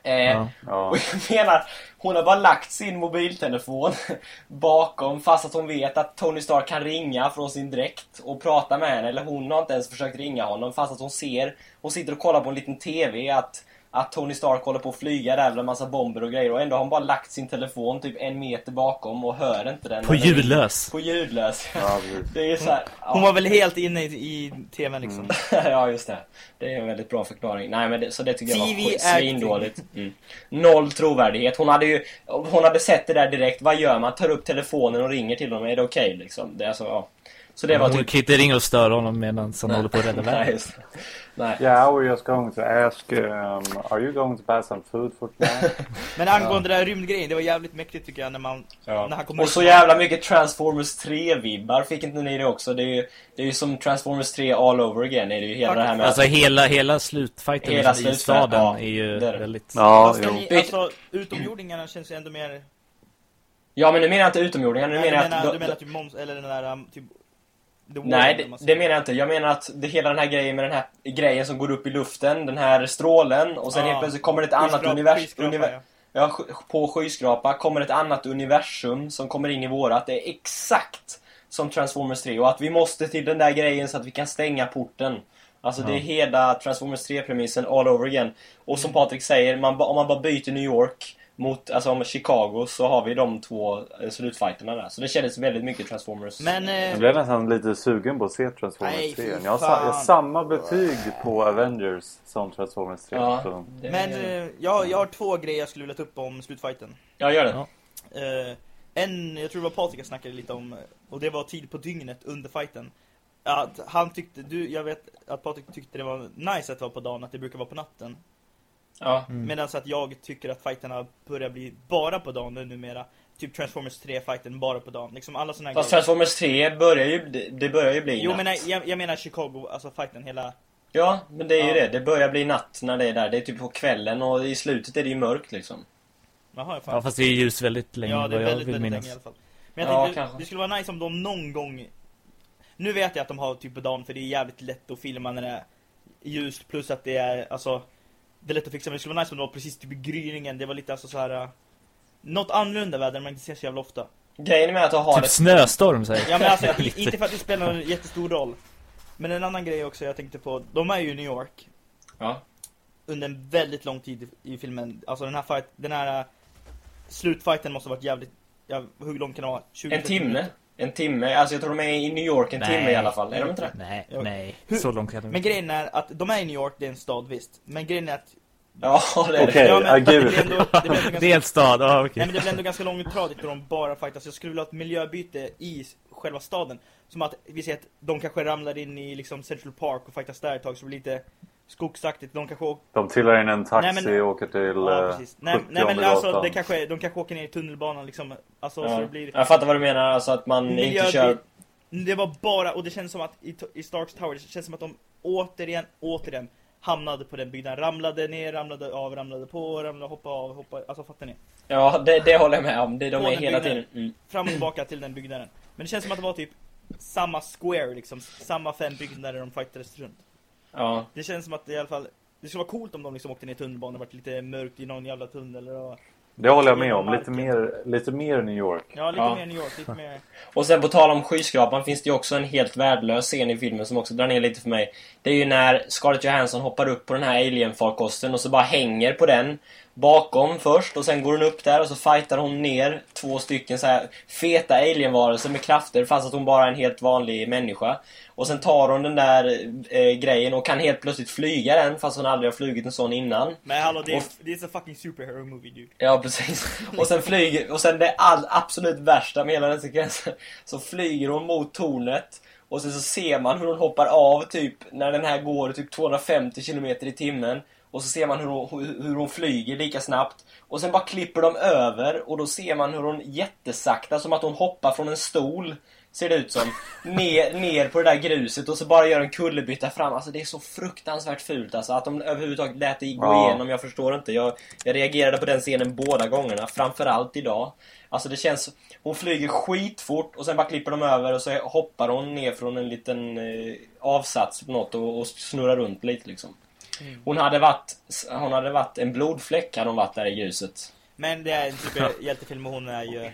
Eh, Ja. Ja. [LAUGHS] Och jag menar, hon har bara lagt sin mobiltelefon [LAUGHS] bakom fast att hon vet att Tony Stark kan ringa från sin dräkt och prata med henne. Eller hon har inte ens försökt ringa honom fast att hon ser, hon sitter och kollar på en liten TV att, att Tony Stark håller på att flyga där med en massa bomber och grejer och ändå har hon bara lagt sin telefon typ en meter bakom och hör inte den. På ljudlös. På ljudlös. Ja. [LAUGHS] Det är så här, ja. Hon var väl helt inne i, i TVn liksom. [LAUGHS] ja, just det. Det är en väldigt bra förklaring. Nej, men det, så det tycker jag TV var svindåligt. Mm. Noll trovärdighet. Hon hade ju, hon hade sett det där direkt. Vad gör man? Tar upp telefonen och ringer till honom. Är det okej liksom? Det är alltså, ja. Så det var Hon typ... kan inte ringa och störa honom medan han håller på att rädda Nej, [LAUGHS] världen. Nej. Yeah, I was just going to ask, um, are you going to buy some food for tonight? [LAUGHS] Men angående den där rymdgrejen, det var jävligt mäktigt tycker jag när man, Ja. när han kommer Och så jävla mycket Transformers 3-vibbar fick inte ni det också? Det är ju, det är ju som Transformers 3 all over again. Är det ju hela det här med Alltså hela, hela slutfighten Hela liksom, i staden ja, är ju det är det. väldigt... Ja, jo. ni, alltså, utomjordingarna känns ju ändå mer... Ja, men nu menar jag inte utomjordingar. Nu Nej, menar jag att... menar, du menar typ moms, eller den där um, typ... Nej, det, det menar jag inte. Jag menar att det, hela den här grejen med den här grejen som går upp i luften, den här strålen och sen Ja. helt plötsligt kommer det ett annat universum. skyskrapa, Univer, ja. ja, på skyskrapa kommer ett annat universum som kommer in i vårat. Det är exakt som Transformers 3 och att vi måste till den där grejen så att vi kan stänga porten. Alltså det är hela Transformers 3-premissen all over again. Och som Patrik säger, man, om man bara byter New York mot, alltså om Chicago så har vi de två eh, slutfighterna där. Så det kändes väldigt mycket Transformers. Men... Eh, Jag blev nästan lite sugen på att se Transformers Nej, 3. fy Jag har, sa- jag har samma betyg på Avengers som Transformers 3. Ja, Så. det- men eh, jag, jag har två grejer jag skulle vilja ta upp om slutfighten. Ja, gör det. Ja. Eh, en, jag tror det var Patrik jag snackade lite om, och det var tid på dygnet under fighten. Att han tyckte, du, jag vet att Patrik tyckte det var nice att det var på dagen, att det brukar vara på natten. Ja. Mm. Medan att jag tycker att fighterna börjar bli bara på dagen nu numera. Typ Transformers 3-fighten bara på dagen. Liksom alla såna här Fast grejer. Transformers 3 börjar ju, det, börjar ju bli Jo natt. men nej, jag, jag menar Chicago, alltså fighten hela... Ja, men det är ju Ja. det. Det börjar bli natt när det är där. Det är typ på kvällen och i slutet är det ju mörkt liksom. Jaha, fan. Ja, fast det är ljus väldigt länge Ja, det är väldigt, väldigt minnas. länge i alla fall. Men jag Ja, tänkte, kanske. det skulle vara nice om de någon gång... Nu vet jag att de har typ på dagen, för det är jävligt lätt att filma när det är ljust, plus att det är, alltså... Det är lätt att fixa, men det skulle vara nice om det var precis typ i gryningen, det var lite alltså så här. äh, Något annorlunda väder man inte ser så jävla ofta. Grejen med att ha Typ det... snöstorm säger Ja men alltså, [LAUGHS] inte för att det spelar någon jättestor roll. Men en annan grej också jag tänkte på, de är ju i New York Ja. under en väldigt lång tid i, i filmen. Alltså den här fight, den här äh, slutfighten måste ha varit jävligt, ja, hur lång kan det vara? 20 En timme. En timme. Alltså jag tror de är i New York en timme i alla fall. Är de inte det? Nej, nej. Hur- Så långt kan det Men grejen är att de är i New York, det är en stad visst. Men grejen är att... Ja, det är Okej, det. ja, men det blir ändå, det blir ändå [LAUGHS] Det är ganska, en stad, ja okej. nej, men det blir ändå ganska långtradigt när de bara fightas. Jag skulle vilja ha ett miljöbyte i själva staden. Som att vi ser att de kanske ramlar in i liksom Central Park och fightas där ett tag så det blir lite skogsaktigt. De kanske åker... De trillar in i en taxi Nej, men- och åker till Ja, eh, precis. Nej, 70 nej men alltså, det kanske, de kanske åker ner i tunnelbanan liksom. Alltså, så Ja. det blir... Jag fattar vad du menar, alltså att man inte Miljöby- kör... Det var bara, och det känns som att i, i Starks Tower, det känns som att de återigen, återigen hamnade på den byggnaden. Ramlade ner, ramlade av, ramlade på, ramlade, hoppade av, hoppade, alltså fattar ni? Ja, det, det håller jag med om. Det, de På är hela byggnaden. tiden... Mm. Fram och tillbaka till den byggnaden. Men det känns som att det var typ samma square liksom, samma fem byggnader de fightades runt. Ja. Det känns som att det i alla fall, det skulle vara coolt om de liksom åkte ner i tunnelbanan och varit lite mörkt i någon jävla tunnel eller vad. Det håller jag med om. Lite mer, lite mer New York. Ja, lite Ja. mer New York, lite mer... Och sen på tal om skyskrapan finns det ju också en helt värdelös scen i filmen som också drar ner lite för mig. Det är ju när Scarlett Johansson hoppar upp på den här alien-farkosten och så bara hänger på den bakom först och sen går hon upp där och så fightar hon ner två stycken så här feta alienvarelser med krafter fast att hon bara är en helt vanlig människa. Och sen tar hon den där eh, grejen och kan helt plötsligt flyga den fast hon aldrig har flugit en sån innan. Men hallå, det är, Och- det är en fucking superhero movie dude. Ja, precis. Och sen flyger, och sen det all, absolut värsta med hela den sekvensen, så flyger hon mot tornet och sen så ser man hur hon hoppar av typ när den här går typ 250 km i timmen. Och så ser man hur hon, hur hon flyger lika snabbt. Och sen bara klipper de över och då ser man hur hon jättesakta, som att hon hoppar från en stol, ser det ut som, [LAUGHS] ner, ner på det där gruset och så bara gör en kullerbytta fram. Alltså det är så fruktansvärt fult alltså, att de överhuvudtaget lät det gå Ja. igenom. Jag förstår inte. Jag, jag reagerade på den scenen båda gångerna, framförallt idag. Alltså det känns... Hon flyger skitfort och sen bara klipper de över och så hoppar hon ner från en liten eh, avsats på något och, och snurrar runt lite liksom. Hon hade varit, hon hade varit en blodfläck hade hon varit där i gruset. Men det är en superhjältefilm och hon är ju...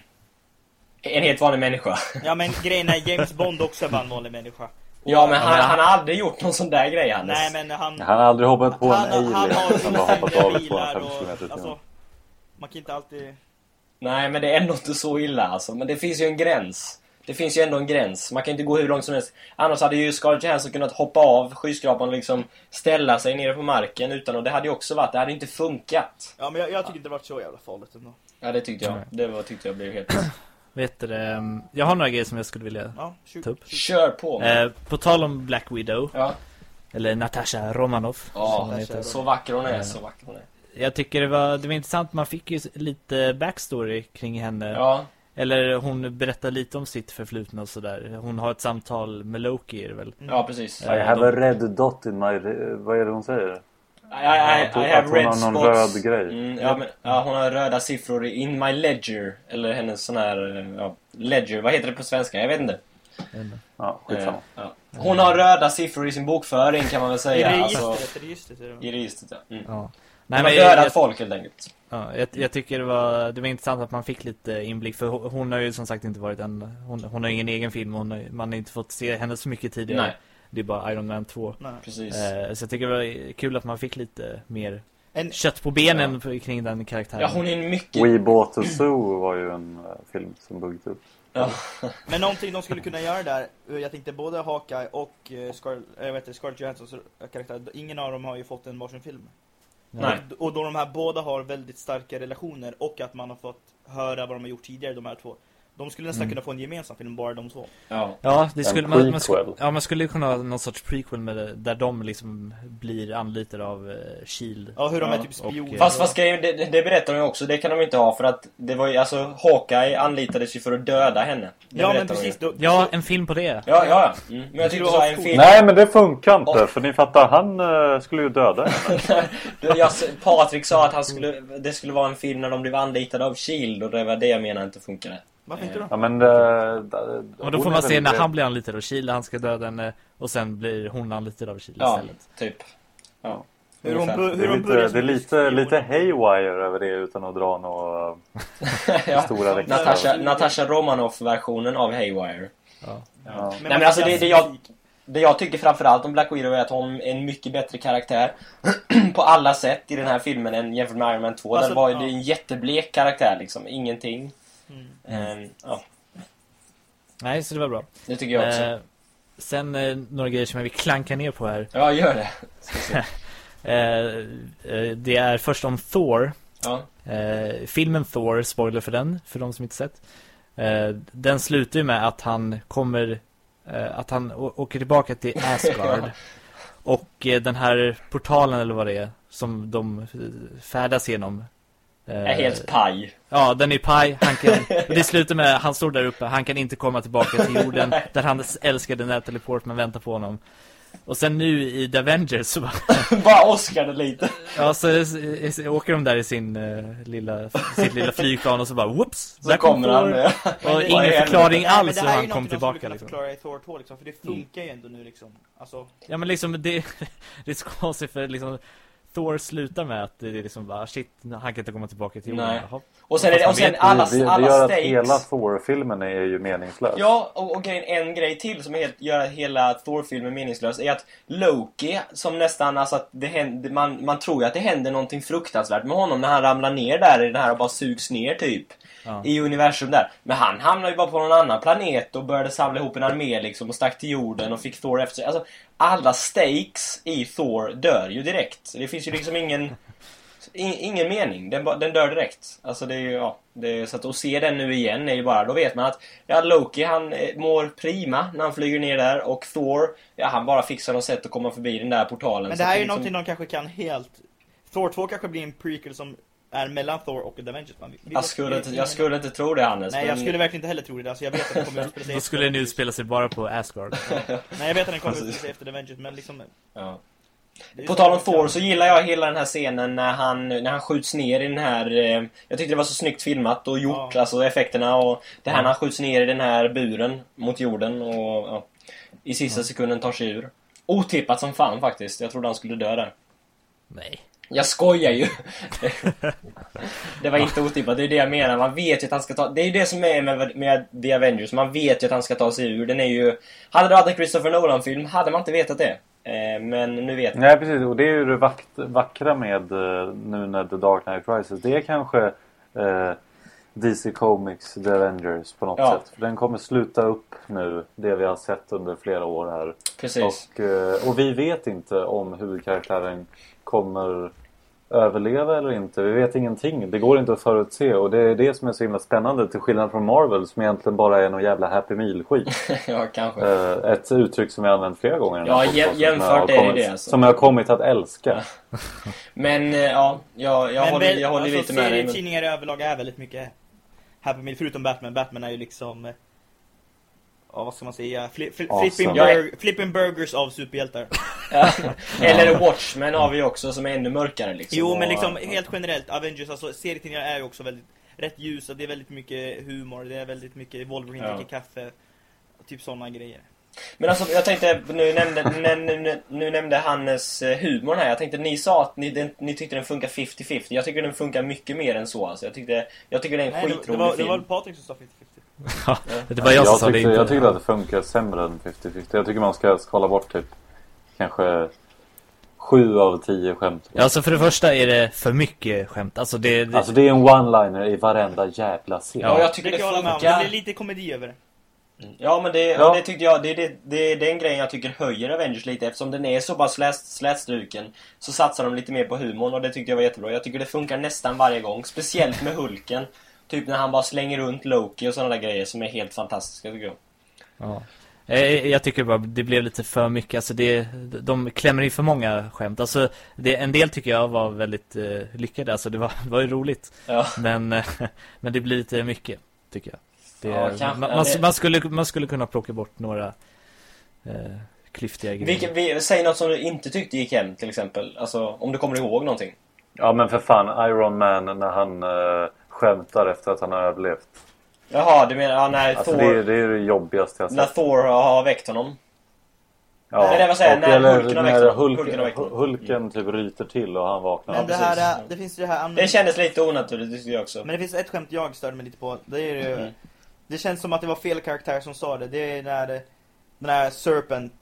En helt vanlig människa. Ja men grejen är James Bond också var en vanlig människa. Och- Ja men han, han har aldrig gjort någon sån där grej Hannes. Nej men han... Han har aldrig hoppat på en han, alien han har som har hoppat av bilar 250 km alltså, Man kan inte alltid... Nej, men det är ändå inte så illa alltså. Men det finns ju en gräns. Det finns ju ändå en gräns. Man kan inte gå hur långt som helst. Annars hade ju Scarlett Johansson kunnat hoppa av skyskrapan och liksom ställa sig nere på marken utan och det hade ju också varit, det hade inte funkat. Ja men jag, jag tycker inte det varit så jävla farligt ändå. Ja, det tyckte jag. Det var, tyckte jag blev helt... Vet du, jag har några grejer som jag skulle vilja Ja, Ta upp. Kör på! eh, På tal om Black Widow Ja. Eller Natasha Romanoff Ja, som hon heter. så vacker hon är, Eh. så vacker hon är. Jag tycker det var, det var intressant, man fick ju lite backstory kring henne Ja, Eller hon berättar lite om sitt förflutna och sådär Hon har ett samtal med Loki är det väl ja precis. I have a red dot in my... Vad är det hon säger? I, I, I, hon- I att have hon red har någon spots. röd grej. Mm, ja, men, ja, hon har röda siffror i in my ledger. Eller hennes sån här, eh, ja, ledger. Vad heter det på svenska? Jag vet inte. Ja, skitsamma. Eh, ja. Hon har röda siffror i sin bokföring kan man väl I säga. registret, Alltså, i registret är det. I registret, ja. Mm. Ja Hon Nej har men jag, folk helt enkelt. Ja, jag, jag tycker det var, det var intressant att man fick lite inblick För hon, har ju som sagt inte varit en Hon, hon har ingen egen film, hon har, man har inte fått se henne så mycket tidigare Nej. Det är bara Iron Man 2 Nej. Precis. eh, Så jag tycker det var kul att man fick lite mer En, kött på benen på- kring den karaktären Ja, hon är en mycket... We Bought a Zoo var ju en eh, film som buggade upp. Ja. [LAUGHS] men någonting de skulle kunna göra där, eh, jag tänkte både Hawkeye och uh, Scar, Scarlett Johanssons karaktär, ingen av dem har ju fått en varsin film. Nej. Och då de här båda har väldigt starka relationer och att man har fått höra vad de har gjort tidigare, de här två. De skulle nästan Mm. kunna få en gemensam film, bara de två. Ja. Ja, det skulle man, man skulle. Ja, man skulle kunna ha någon sorts prequel med det, där de liksom blir anlitade av uh, Shield Ja, hur de Ja, är typ spioner. och- Fast, fast grejen, det, det berättar de ju också. Det kan de inte ha för att det var ju, alltså Hawkeye anlitades ju för att döda henne. Det Ja, men precis. Då, Ja, en film på det Ja, ja. Mm. Men jag tyckte så här, en film... Nej men det funkar inte för ni fattar, han eh, skulle ju döda henne. [LAUGHS] Jag, Patrik sa att han skulle, det skulle vara en film när de blev anlitade av Shield och det var det jag menade inte funkade. Varför inte då? Ja men... eh, Och då hon får man se när han blir anlitad av Shield, han ska döda henne Och sen blir hon anlitad av Shield Ja, istället typ. Ja. Hur bu- Det hur är lite, det är lite, lite haywire över det utan att dra några [LAUGHS] ja. stora växlar. Natasha, Natasha Romanoff-versionen av Haywire. ja. Ja. Nej, men alltså, det- det jag- Det jag tycker framförallt om Black Widow är att hon är en mycket bättre karaktär [CLEARS THROAT] på alla sätt i den här filmen än jämfört med Iron Man 2. Alltså, den var ju ja. en jätteblek karaktär liksom, ingenting. Mm. Ehm, ja, Nej, så det var bra det tycker jag också. eh, Sen eh, några grejer som jag vill klanka ner på här Ja, gör det. [LAUGHS] eh, eh, Det är först om Thor Ja. eh, Filmen Thor, spoiler för den, för de som inte sett eh, Den slutar ju med att han kommer Att han åker tillbaka till [LAUGHS] Asgard Ja. Och den här portalen eller vad det är Som de färdas genom Är helt paj. Ja, den är paj. Han kan, och [LAUGHS] det slutar med, han står där uppe, han kan inte komma tillbaka till jorden där hans älskade nätteleport men väntar på honom. Och sen nu i The Avengers så bara, [LAUGHS] Bara Oscar det lite. ja så, så, åker de där i sin uh, lilla, sitt lilla flygplan och så bara whoops! Så kommer han med. Och ingen det? förklaring alls hur han kom tillbaka liksom. förklara i Thor 2 liksom, för det funkar ju ändå nu liksom. Alltså, Ja men liksom det, [LAUGHS] det är så konstigt för liksom Thor slutar med att det är liksom bara shit, han kan inte komma tillbaka till jorden. Nej. Och sen, är det, och sen alla, det, det, alla gör att stakes. hela Thor-filmen är ju meningslös. Ja, och, och grejen, en grej till som helt, gör hela Thor-filmen meningslös är att Loki, som nästan, alltså att det händer, man, man tror ju att det händer någonting fruktansvärt med honom när han ramlar ner där i den här och bara sugs ner typ. Ja. I universum där. Men han hamnade ju bara på någon annan planet och började samla ihop en armé liksom och stack till jorden och fick Thor efter sig. Alltså, alla stakes i Thor dör ju direkt. Det finns ju liksom ingen... i- Ingen mening, den, den dör direkt. Alltså det är ju, ja, det är, så att att se den nu igen är ju bara, då vet man att ja, Loki han eh, mår prima när han flyger ner där och Thor, ja han bara fixar något sätt att komma förbi den där portalen. Men det här är ju liksom- någonting de kanske kan helt... Thor 2 kanske blir en prequel som är mellan Thor och The Avengers. Man, vi- Jag skulle, inte, jag skulle inte tro det Hannes. Nej, jag men- skulle verkligen inte heller tro det. Alltså, jag vet att den kommer sig Då skulle den utspela sig bara på Asgard. [LAUGHS] Nej, jag vet att den kommer sig efter The Avengers, men liksom... Ja. På tal om Thor så gillar jag hela den här scenen när han, när han skjuts ner i den här... Eh, jag tyckte det var så snyggt filmat och gjort, Ja. alltså effekterna och det här när han skjuts ner i den här buren mot jorden och ja, i sista sekunden tar sig ur. Otippat som fan faktiskt. Jag trodde han skulle dö där. Nej. Jag skojar ju! [LAUGHS] det var inte otippat, det är det jag menar. Man vet ju att han ska ta... Det är ju det som är med, med The Avengers. Man vet ju att han ska ta sig ur. Den är ju... Hade det varit en Christopher Nolan-film hade man inte vetat det. Eh, men nu vet man. Nej precis, och det är ju det vakt, vackra med eh, nu när The Dark Knight Rises. Det är kanske eh, DC Comics The Avengers på något Ja. sätt. För den kommer sluta upp nu, det vi har sett under flera år här. Precis. Och, eh, och vi vet inte om huvudkaraktären kommer överleva eller inte. Vi vet ingenting. Det går inte att förutse och det är det som är så himla spännande till skillnad från Marvel som egentligen bara är någon jävla Happy Meal-skit. [LAUGHS] ja, kanske. Eh, ett uttryck som har använt flera gånger Ja, jag jämfört är det alltså. Som jag har kommit att älska. Men eh, ja, jag, jag Men håller, jag håller alltså, lite med dig. Men... serietidningar överlag är väldigt mycket Happy Meal, förutom Batman. Batman är ju liksom... Ja, vad ska man säga? Fli, fli, Awesome. flipping, Jag är- burg, flipping burgers av superhjältar. [LAUGHS] Eller Watchmen har vi också som är ännu mörkare liksom. Jo, men liksom helt generellt, Avengers, alltså serietidningar är ju också väldigt rätt ljusa, det är väldigt mycket humor, det är väldigt mycket Wolverine Ja. dricker kaffe, typ sådana grejer. Men alltså jag tänkte, nu nämnde, nu, nu, nu nämnde Hannes eh, humorn här. Jag tänkte ni sa att ni, den, ni tyckte den funkar 50-50. Jag tycker den funkar mycket mer än så alltså. Jag tyckte, jag tycker det är en Nej, det, skitrolig det, var, det film. var Patrik som sa 50-50. Det var jag som sa det tyckte, inte. jag tyckte att det funkar sämre än 50-50. Jag tycker man ska skala bort typ kanske sju av tio skämt. Ja, alltså för det första är det för mycket skämt. Alltså det... det Alltså det är en one-liner i varenda jävla scen. Ja, jag Det tycker det jag med om, funkar. det blir lite komedi över det. Ja men det, Ja. det tyckte jag, det, är det, det är den grejen jag tycker höjer Avengers lite eftersom den är så bara slät, slätstruken Så satsar de lite mer på humorn och det tyckte jag var jättebra. Jag tycker det funkar nästan varje gång, speciellt med Hulken. Typ när han bara slänger runt Loki och sådana där grejer som är helt fantastiska tycker jag. Ja. Eh, Jag tycker bara det blev lite för mycket. Alltså det, de klämmer in för många skämt. Alltså det, en del tycker jag var väldigt eh, lyckade. Alltså det var, [LAUGHS] det var ju roligt. Ja. Men, eh, [LAUGHS] men det blir lite mycket, tycker jag. Det, Ja, kanske. man, Ja, det- man, skulle, man skulle kunna plocka bort några eh, klyftiga grejer. Vilken, vi, säg något som du inte tyckte gick hem till exempel. Alltså om du kommer ihåg någonting. Ja men för fan, Iron Man när han uh, skämtar efter att han har överlevt. Jaha, du menar ja, när Alltså Thor, det, är, det är det jobbigaste jag när sett. Thor har väckt honom? Ja. Så här, Och när eller Hulken har väckt när honom. Hulk, Hulken har. Hulken typ ryter till och han vaknar. Men Ja, det här, är- det finns ju det här Det kändes lite onaturligt, det jag också. Men det finns ett skämt jag störde mig lite på. Det är ju, Mm. Det känns som att det var fel karaktär som sa det. Det är när den här Serpent,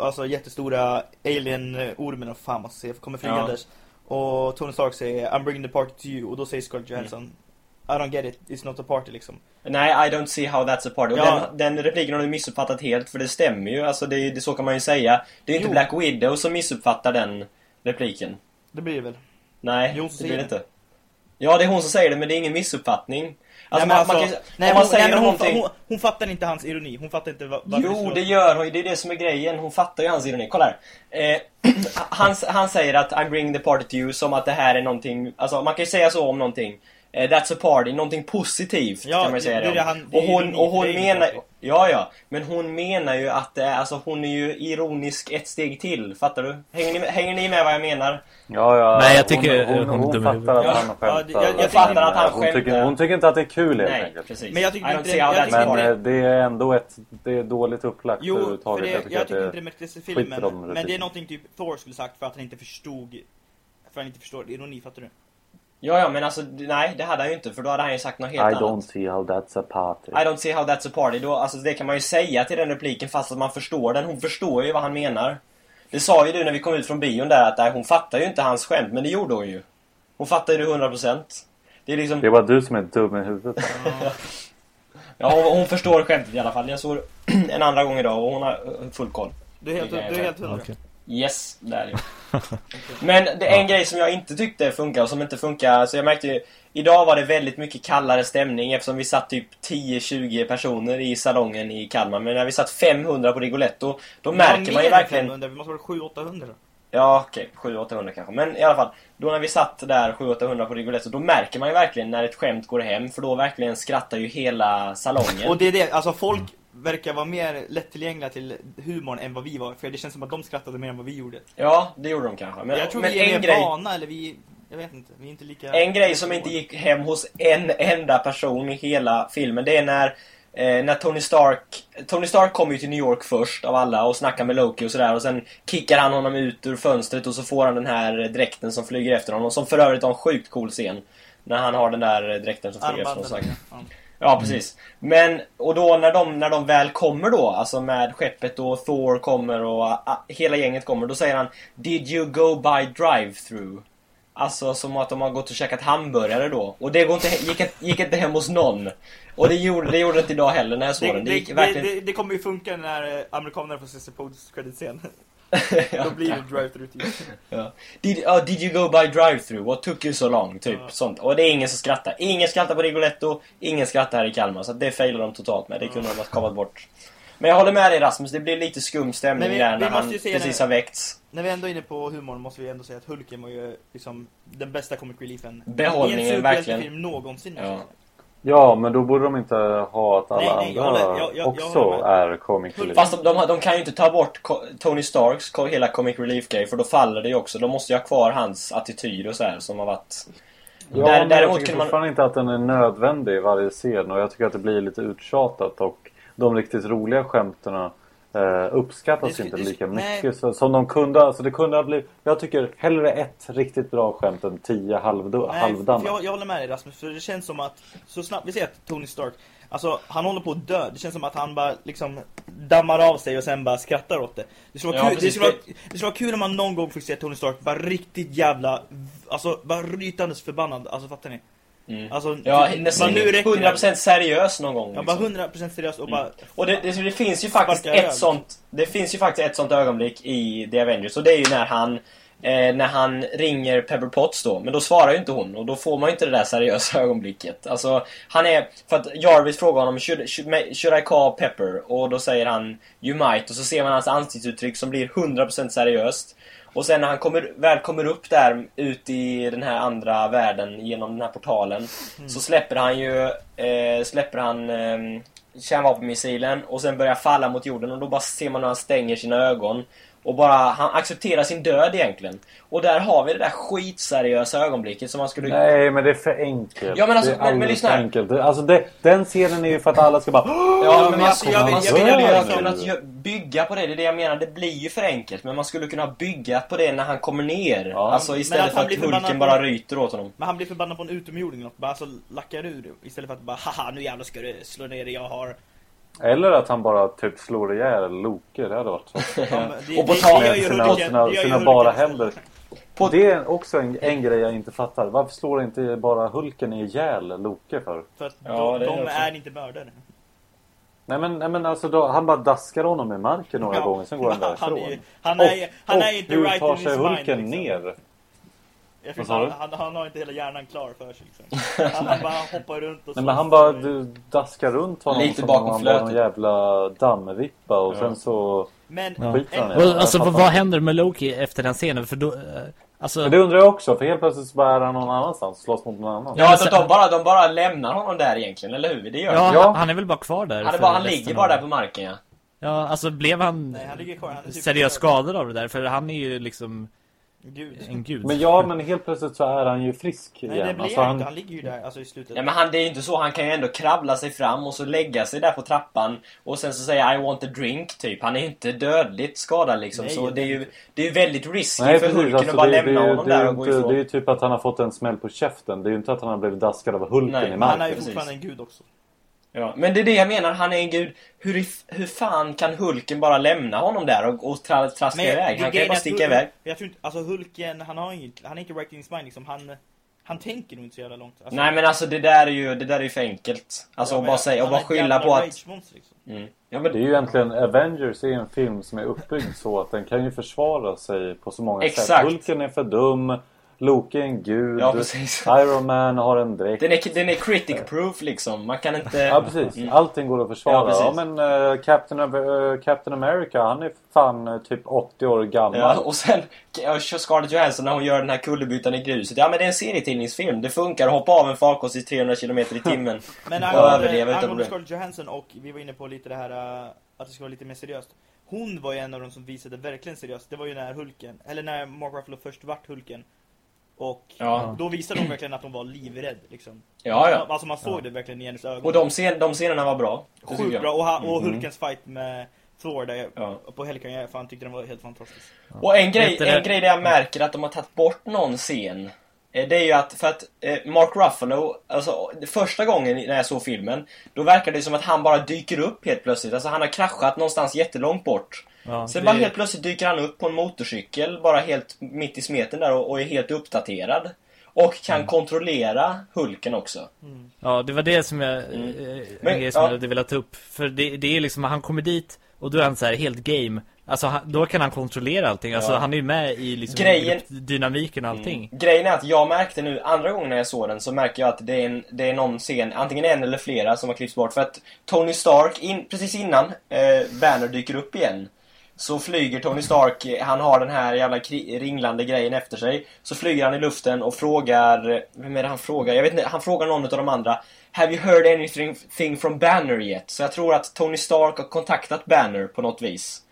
alltså jättestora alien-ormen och fan vad säger, kommer flygandes. Och Tony Stark säger I'm bringing the party to you. Och då säger Scarlett Johansson I don't get it, it's not a party liksom. Nej, I don't see how that's a party. Och Ja. den, den repliken har du missuppfattat helt, för det stämmer ju. Alltså, det, det, så kan man ju säga. Det är ju inte Jo. Black Widow som missuppfattar den repliken. Det blir väl. Nej, Jo, det blir det inte. Ja, det är hon som säger det, men det är ingen missuppfattning. Alltså, nej, man, alltså, kan, nej, hon, säger nej, men hon, någonting... hon, hon fattar inte hans ironi. Hon fattar inte va- varför Jo, det gör hon. Det är det som är grejen. Hon fattar ju hans ironi. Kolla här. Eh, [CLEARS THROAT] han, han säger att I'm bringing the party to you som att det här är någonting... Alltså, man kan ju säga så om någonting. Eh, that's a party, någonting positivt Ja, kan man säga det- det, han- och hon, och hon menar... Ja, ja. Men hon menar ju att det är... Alltså, hon är ju ironisk ett steg till. Fattar du? Hänger ni, med- hänger ni med vad jag menar? Ja, ja. Nej, jag tycker hon, hon, hon hon dum i fattar att Ja. han skämtar. jag- jag Jag fattar att han hon, tycker, skämtar. hon tycker inte att det är kul helt Nej, enkelt. precis. Men jag tycker inte det- jag tycker Men eh, det är ändå ett, det är dåligt upplagt Jo, för överhuvudtaget. det, jag, att tycker det- inte det märktes i filmen. Men det är någonting typ Thor skulle sagt för att han inte förstod för han inte förstår ironi, fattar du? Ja, ja, men alltså nej, det hade han ju inte för då hade han ju sagt något I helt annat. don't see how that's a party. I don't see how that's a party. Då, alltså, det kan man ju säga till den repliken fast att man förstår den. Hon förstår ju vad han menar. Det sa ju du när vi kom ut från bion där att nej, hon fattar ju inte hans skämt, men det gjorde hon ju. Hon fattar ju det 100%. Det är liksom... Det bara du som är dum i huvudet. [LAUGHS] Ja, hon, hon förstår skämtet i alla fall. Jag såg [CLEARS THROAT] en andra gång idag och hon har eh, full koll. Du är helt, du är helt hundra. Okej. Yes, det är det. [LAUGHS] Men det är en grej som jag inte tyckte funkar och som inte funkar. Så jag märkte ju, idag var det väldigt mycket kallare stämning eftersom vi satt typ 10-20 personer i salongen i Kalmar. Men när vi satt 500 på Rigoletto, då märker man ju verkligen... 500, vi måste vara 700-800 då. Ja, okej. 700-800 kanske. Men i alla fall, då när vi satt där 700-800 på Rigoletto, då märker man ju verkligen när ett skämt går hem. För då verkligen skrattar ju hela salongen. Och det är det, alltså folk verkar vara mer lättillgängliga till humorn än vad vi var. För det känns som att de skrattade mer än vad vi gjorde. Ja, det gjorde de kanske. Men, jag tror men vi är en mer grej... vana, eller vi... Jag vet inte, vi är inte lika... En grej som inte gick hem hos en enda person i hela filmen, det är när, eh, när Tony Stark... Tony Stark kommer ju till New York först av alla och snackar med Loki och sådär och sen kickar han honom ut ur fönstret och så får han den här dräkten som flyger efter honom, som för övrigt har en sjukt cool scen. När han har den där dräkten som flyger efter honom. Ja. Ja, precis. Men, och då när de, när de väl kommer då, alltså med skeppet och Thor kommer och ah, hela gänget kommer, då säger han Did you go by drive-through? Alltså som att de har gått och käkat hamburgare då. Och det går inte, gick, gick inte hem hos någon. Och det gjorde det gjorde det inte idag heller när jag såg Det, den. Det gick det, verkligen... det, det kommer ju funka när eh, amerikanerna får se sig på credit-scen. [LAUGHS] Ja, Då blir det drive-through [LAUGHS] typ. Ja. Did, oh, did you go by drive-through? What took you so long? Typ Ja. sånt. Och det är ingen som skrattar. Ingen skrattar på Rigoletto, ingen skrattar här i Kalmar. Så det failar de totalt med. Det kunde de ha kapat bort. Men jag håller med dig Rasmus, det blir lite skum stämning vi- där när han precis det- har väckts. När vi ändå är inne på humorn måste vi ändå säga att Hulken var ju liksom den bästa comic reliefen Behållningen, i en verkligen. superhjältefilm någonsin. Ja. Ja, men då borde de inte ha att alla Nej, nej, andra jag- jag- jag också är comic relief. Fast de, de, de kan ju inte ta bort Tony Starks hela comic relief-grej för då faller det ju också. De måste ju ha kvar hans attityd och så här som har varit... Ja, Där- men däremot jag tycker kunde man- fortfarande inte att den är nödvändig i varje scen och jag tycker att det blir lite uttjatat och de riktigt roliga skämten eh, uppskattas Det inte det lika nej. mycket så, som de kunde. Alltså det kunde ha blivit, jag tycker hellre ett riktigt bra skämt än tio halvdana. jag, jag håller med dig Rasmus, för det känns som att så snabbt vi ser att Tony Stark, alltså han håller på att dö. Det känns som att han bara liksom dammar av sig och sen bara skrattar åt det. Det skulle vara, Ja, kul, det skulle vara, det skulle vara kul om man någon gång fick se Tony Stark bara riktigt jävla, alltså bara rytandes förbannad, alltså fattar ni? Mm. Alltså, Ja, typ, nästan nu räcker det. 100% seriös någon gång. Ja, bara liksom. 100% seriöst och bara, Och det, det, det finns ju faktiskt ett sånt Det finns ju faktiskt ett sånt ögonblick i The Avengers och det är ju när han eh, När han ringer Pepper Potts då, men då svarar ju inte hon och då får man ju inte det där seriösa [LAUGHS] ögonblicket. Alltså, han är... För att Jarvis frågar honom should, should, should I call Pepper? Och då säger han You might och så ser man hans ansiktsuttryck som blir 100% seriöst. Och sen när han kommer, väl kommer upp där ut i den här andra världen genom den här portalen så släpper han ju eh, släpper han eh, kärnvapenmissilen och sen börjar falla mot jorden och då bara ser man hur han stänger sina ögon och bara, han accepterar sin död egentligen. Och där har vi det där skitseriösa ögonblicket som man skulle... Nej, men det är för enkelt. Ja, men alltså, det är men- men lyssna här. enkelt. Alltså det, den scenen är ju för att alla ska bara Ja, men alltså, skulle, jag jag jag ju vill- ha jag kunnat vill- gö- bygga på det. Det är det jag menar. Det blir ju för enkelt. Men man skulle kunna ha byggat på det när han kommer ner. Ja. Alltså Men istället för han att blir Hulken bara på- ryter åt honom. men han blir förbannad på en utomjording och bara alltså lackar ur det, istället för att bara haha nu jävlar ska du slå ner det jag har. Eller att han bara typ slår ihjäl Loke. Det hade varit så. [LAUGHS] Och på tal- Med sina, sina, sina bara händer. På- Det är också en, en grej jag inte fattar. Varför slår inte bara Hulken ihjäl Loke för? För att Ja, de, är de också. är inte mördare. Nej men, nej, men alltså då, han bara daskar honom i marken några Ja. gånger, sen går han [LAUGHS] Han därifrån. är ju- han är han och är inte hur right tar sig Hulken liksom. ner? Jag han, han, han har inte hela hjärnan klar för sig liksom. [LAUGHS] Han, han bara hoppar runt och Nej men han bara du, daskar runt honom Lite som bakom om han var någon jävla dammrippa och Ja. sen så Men, Ja. skiter han det. alltså vad, vad händer med Loki efter den scenen? För då, eh, alltså, Men det undrar jag också, för helt plötsligt så bara är han någon annanstans och slåss mot någon annan. Ja, alltså de bara, de bara lämnar honom där egentligen, eller hur? Det gör ja. Ja. Han, han är väl bara kvar där? Han, bara, han ligger bara där på marken, ja. Ja, alltså blev han, Nej, han ligger kvar. Han är typ- seriöst skadad av det där? För han är ju liksom Gud. en gud. Men ja, men helt plötsligt så är han ju frisk Nej, det igen. blir Alltså, han han, inte. Han ligger ju där alltså i slutet. Ja, men han, det är ju inte så. Han kan ju ändå kravla sig fram och så lägga sig där på trappan och sen så säga I want a drink, typ. Han är inte dödligt skadad liksom. Nej, så det det är ju, det är ju väldigt risky Nej för precis, Hulken alltså, att bara det, lämna det, honom det, är där och gå inte, ifrån. det är ju typ att han har fått en smäll på käften. Det är ju inte att han har blivit daskad av Hulken Nej, i Men han är marken. ju fortfarande en gud också. Ja, men det är det jag menar, han är en gud. Hur, hur fan kan Hulken bara lämna honom där och, och tra, traska iväg? Han kan ju bara sticka iväg. Jag tror inte, alltså Hulken, han har inget, han är inte right in his mind liksom. Han, han tänker nog inte så jävla långt. Alltså, Nej men alltså det där är ju, det där är ju för enkelt. Alltså ja, att men bara säga, och bara skylla på att... liksom. Mm. Ja men Det är ju egentligen, Avengers är en film som är uppbyggd så att den kan ju försvara sig på så många sätt. Exakt. Hulken är för dum, Loki är en gud, Ja, precis. Iron Man har en dräkt. Den är, den är critic proof liksom. Man kan inte... Ja precis, Mm. allting går att försvara. Ja, Ja, men eh, Captain, eh, Captain America han är fan eh, typ 80 år gammal. Ja, och sen Scarlett Johansson när hon gör den här kullerbytan i gruset. Ja men det är en serietidningsfilm. Det funkar hoppa av en farkost i 300 km i timmen. [LAUGHS] Men angående, angående. Scarlett Johansson och vi var inne på lite det här att det ska vara lite mer seriöst. Hon var ju en av de som visade verkligen seriöst. Det var ju när Hulken, eller när Mark Ruffalo först vart Hulken. Och Ja. då visade hon verkligen att hon var livrädd liksom. Ja, ja. Alltså man såg det verkligen i hennes ögon. Och de, scen, de scenerna var bra. Sjukt bra. Och, ha, och Mhm. Hulkens fight med Thor där Ja. på Helican, jag fan tyckte den var helt fantastisk. Och en grej, det? en grej där jag märker att de har tagit bort någon scen. eh, Det är ju att, för att eh, Mark Ruffalo, alltså första gången när jag såg filmen, då verkar det som att han bara dyker upp helt plötsligt. Alltså han har kraschat någonstans jättelångt bort. Ja, Sen det- bara helt plötsligt dyker han upp på en motorcykel, bara helt mitt i smeten där och, och är helt uppdaterad. Och kan kontrollera Hulken också. Ja, det var det som jag, Mm. eh, en Men, som ja. jag hade velat ta upp. För det, det är liksom, han kommer dit och då är han så här helt game. Alltså han, då kan han kontrollera allting. Alltså Ja. han är ju med i liksom Grejen- dynamiken och allting. Mm. Grejen är att jag märkte nu, andra gången när jag såg den, så märker jag att det är, en, det är någon scen, antingen en eller flera, som har klippts bort. För att Tony Stark, in, precis innan eh, Banner dyker upp igen, så flyger Tony Stark, eh, han har den här jävla ringlande grejen efter sig. Så flyger han i luften och frågar, vem är det han frågar? Jag vet inte, han frågar någon av de andra. Have you heard anything thing from Banner yet? Så jag tror att Tony Stark har kontaktat Banner på något vis.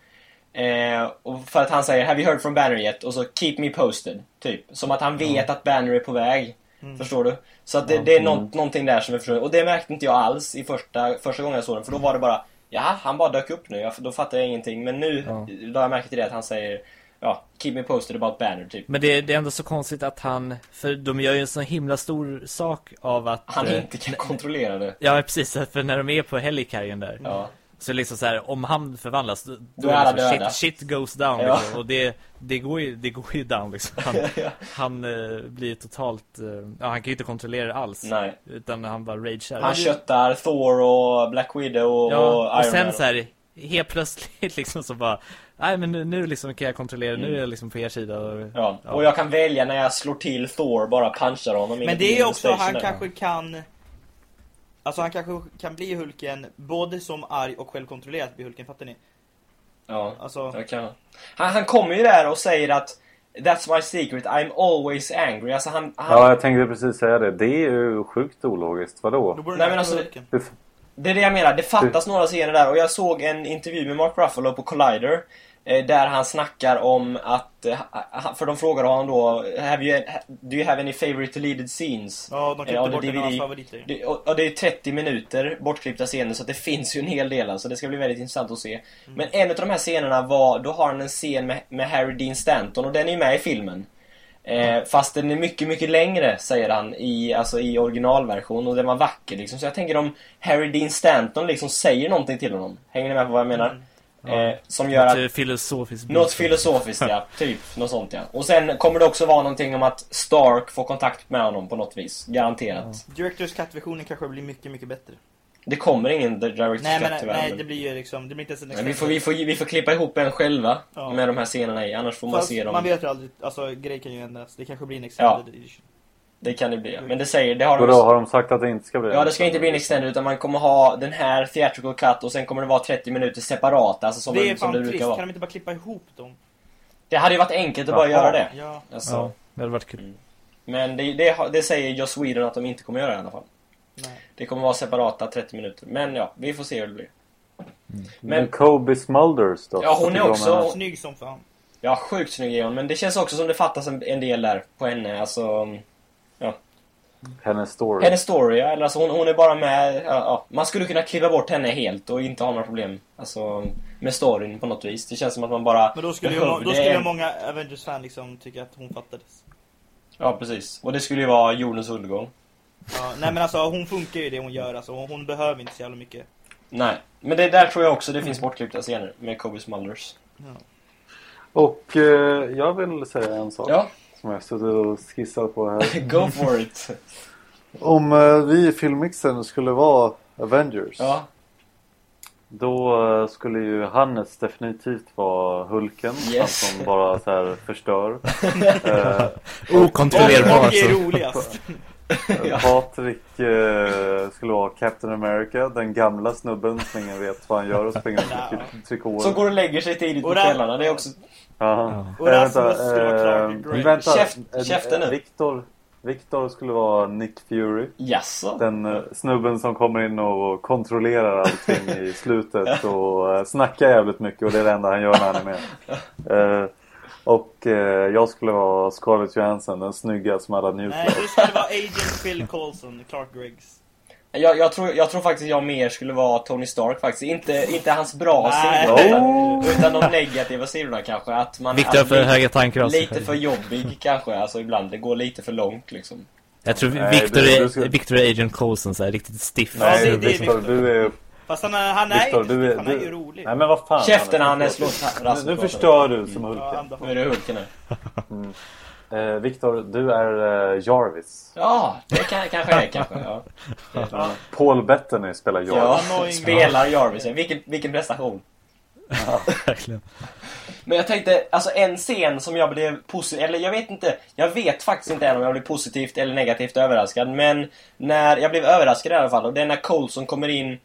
Eh, och för att han säger Have you heard from Banner yet? Och så Keep me posted. Typ. Som att han vet att Banner är på väg. Förstår du? Så att det, det är något, någonting där som är försvunnet. Och det märkte inte jag alls i första, första gången jag såg den. För då var det bara Ja, han bara dök upp nu. Jag, då fattade jag ingenting. Men nu, Ja. då har jag märkt till det att han säger Ja, keep me posted about Banner typ. Men det, det är ändå så konstigt att han, för de gör ju en så himla stor sak av att... Han eh, inte kan kontrollera det. Ja, precis. För när de är på helikarjen där. Ja. Så liksom så här, om han förvandlas då, Då är liksom shit, shit goes down Ja. liksom. Och det, det, går ju, det går ju down liksom. Han, [LAUGHS] han eh, blir totalt, eh, ja han kan ju inte kontrollera det alls. Nej. Utan han bara ragear. Han köttar Thor och Black Widow och, Ja, och och Iron sen Man. så här, helt plötsligt [LAUGHS] liksom så bara Nej men nu, nu liksom kan jag kontrollera, nu Mm. är jag liksom på er sida och, Ja, och jag kan välja när jag slår till Thor, bara punchar honom Men det är också, station han kanske kan Alltså han kanske kan bli Hulken både som arg och självkontrollerat blir Hulken, fattar ni? Ja, Alltså- jag kan. Han, han kommer ju där och säger att That's my secret, I'm always angry. Alltså han... han Ja, jag tänkte precis säga det. Det är ju sjukt ologiskt. Vadå? Då Nej, men alltså, Det är det jag menar, det fattas några scener där och jag såg en intervju med Mark Ruffalo på Collider Där han snackar om att, eh, för de frågar honom då have you, Do you have any favorite deleted scenes? Ja, de Eh, klippte bort en av hans favoriter. Det, och, och det är 30 minuter bortklippta scener så det finns ju en hel del alltså. Det ska bli väldigt intressant att se. Mm. Men en av de här scenerna var, då har han en scen med, med Harry Dean Stanton och den är ju med i filmen. Eh, fast den är mycket, mycket längre, säger han, i, alltså, i originalversion och den var vacker liksom. Så jag tänker om Harry Dean Stanton liksom säger någonting till honom. Hänger ni med på vad jag menar? Eh, som gör något att... eh, filosofiskt Något filosofiskt ja, [LAUGHS] typ. Något sånt ja. Och sen kommer det också vara någonting om att Stark får kontakt med honom på något vis. Garanterat. Directors Cut-versionen kanske blir mycket, mycket bättre. Det kommer ingen direct Nej cut men tyvärr. nej, men- det blir ju liksom, det blir inte ens en men vi, får, vi, får, vi får klippa ihop en själva Ja. med de här scenerna i, annars får man Fast se dem. man vet ju aldrig, alltså grejer kan ju ändras. Det kanske blir en extended edition. Det kan det bli. Men det säger, det har de... har de sagt att det inte ska bli Ja, det ska inte bli en extended utan man kommer ha den här theatrical cut och sen kommer det vara 30 minuter separata, alltså som, det är som det trist, brukar kan vara. de inte bara klippa ihop dem? Det hade ju varit enkelt att bara göra det. Ja. Alltså. Ja, det hade varit kul. Mm. Men det, det, det säger Joss Whedon att de inte kommer göra i alla fall. Nej. Det kommer vara separata 30 minuter. Men ja, vi får se hur det blir. Men Kobe Smulders då? Ja, hon är också-? Snygg som fan. Ja, sjukt snygg är hon, men det känns också som det fattas en, en del där på henne. Alltså, Hennes story. hennes story, ja, eller alltså hon, hon är bara med... Ja, ja, man skulle kunna kliva bort henne helt och inte ha några problem. Alltså, med storyn på något vis. Det känns som att man bara... Men då skulle ju, då skulle ju en- många Avengers-fan liksom tycka att hon fattades. Ja, precis. Och det skulle ju vara jordens undergång. Ja, nej men alltså hon funkar ju i det hon gör alltså. Hon, behöver inte så jävla mycket. Nej. Men det där tror jag också det finns bortklippta scener med Kobe Smulders. Och eh, jag vill säga en sak. Ja, Som jag suttit och skissat på här. go for it. Om eh, vi i filmmixen skulle vara Avengers. Ja, Då eh, skulle ju Hannes definitivt vara Hulken. Han Yes. som bara så här förstör. eh, Okontrollerbar Och alltså. är Patrik eh, skulle vara Captain America. Den gamla snubben som ingen vet vad han gör och springer runt Ja. med trikåer. som går och lägger sig tidigt på Och kvällarna. Det är också... Och Eh, Rasmus vänta, skulle vara Clark eh, Gregg. vänta. Käft- Eh, käften nu. Victor, Victor skulle vara Nick Fury. Jaså? Den snubben som kommer in och kontrollerar allting i [LAUGHS] slutet och snackar jävligt mycket och det är det enda han gör när han är med. [LAUGHS] Och eh, jag skulle vara Scarlett Johansson, den snygga som alla njuter Nej, du skulle vara Agent Phil Coulson, Clark Greggs. Jag, jag, tror, jag tror faktiskt jag mer skulle vara Tony Stark faktiskt. Inte, inte hans bra sidor. Utan, Oh! utan de negativa sidorna kanske. Att man att för lite- höga tankar om sig Lite för jobbig kanske. Alltså ibland. Det går lite för långt liksom. Jag tror Nej, Victor du- är, du ska- Victor är Agent Coulson så här, riktigt stiff. Nej, det- det är Victor, Victor. du är... Fast han är, han är Victor, inte du är... han är ju Du... rolig. Nej men vad fan. Käften Hannes. låt Nu, Rasmus nu förstör du som Ja, Hulken. han- Nu är det Hulken här. Eh, Victor, du är eh, Jarvis. Ja, det kan, kanske är kanske. Ja. Ja. Paul Bettany spelar Jarvis. Ja, spelar Jarvis. Vilken, vilken prestation. Verkligen. Men jag tänkte, alltså en scen som jag blev positiv, eller jag vet inte, jag vet faktiskt inte än om jag blev positivt eller negativt överraskad, men när, jag blev överraskad i alla fall, och det är när Coulson kommer in,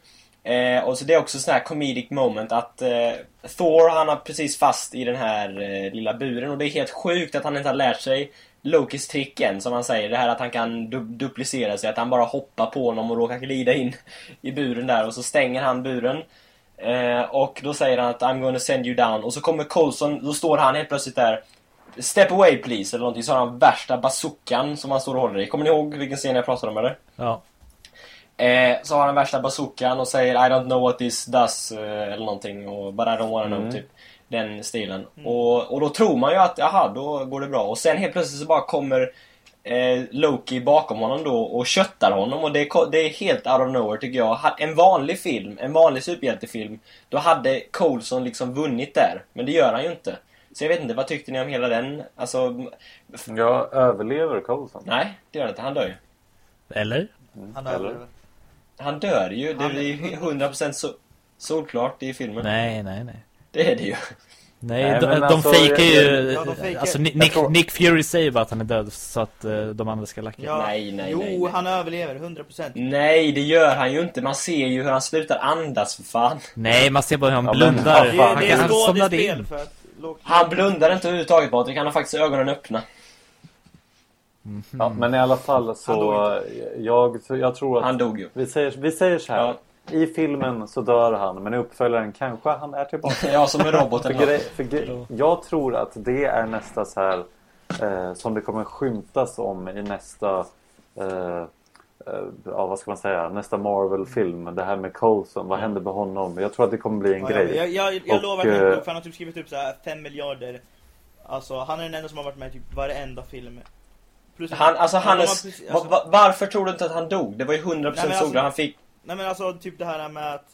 eh, och så det är också sån här comedic moment att eh, Thor, han har precis fast i den här eh, lilla buren, och det är helt sjukt att han inte har lärt sig Lokis trick än, som han säger. Det här att han kan du duplicera sig, att han bara hoppar på honom och råkar glida in i buren där, och så stänger han buren. Eh, och då säger han att I'm gonna send you down. Och så kommer Coulson, då står han helt plötsligt där. Step away please, eller någonting. Så har han värsta bazookan som han står och håller i. Kommer ni ihåg vilken scen jag pratade om eller? Ja. Eh, så har han värsta bazookan och säger I don't know what this does, eh, eller någonting. Och, But I don't wanna know, typ. Den stilen. Och, och då tror man ju att, jaha, då går det bra. Och sen helt plötsligt så bara kommer eh, Loki bakom honom då och köttar honom. Och det är, det är helt out of nowhere tycker jag. En vanlig film, en vanlig superhjältefilm, då hade Coulson liksom vunnit där. Men det gör han ju inte. Så jag vet inte, vad tyckte ni om hela den? Alltså, Jag överlever Coulson. nej, det gör han inte. Han dör ju. Eller? Han Eller? överlever. Han dör ju. Det är ju 100% so solklart i filmen. Nej, nej, nej. Det är det ju. Nej, Nej, de, men de alltså, fejkar ju... Ja, de fejkar. Alltså, Nick, tror- Nick Fury säger bara att han är död så att eh, de andra ska lacka. Ja. Nej, nej, jo, nej, nej. han överlever, 100%. Nej, det gör han ju inte. Man ser ju hur han slutar andas för fan. Nej, man ser bara hur han Ja, men- blundar. Ja, Det, fan, det han är kan skådespel in. för att. Han blundar inte överhuvudtaget Patrik, han har faktiskt ögonen öppna. Ja, men i alla fall så... Jag, jag tror att... Han dog ju. Vi säger, vi säger så här. Ja. I filmen så dör han, men i uppföljaren kanske han är tillbaka. Ja, som För roboten. grej, för grej, jag tror att det är nästa så här eh, som det kommer skymtas om i nästa eh, eh, ja, vad ska man säga, nästa Marvel-film. Det här med Coulson, vad händer med honom? Jag tror att det kommer bli en Ja, grej. Jag, jag, jag Och, lovar att för han har typ skrivit upp så här 5 miljarder. Alltså, han är den enda som har varit med i typ varenda film. Han, alltså har Hannes, precis- alltså- va, varför tror du inte att han dog? Det var ju 100% Nej, men alltså- solklart. Han fick... Nej men alltså typ det här med att,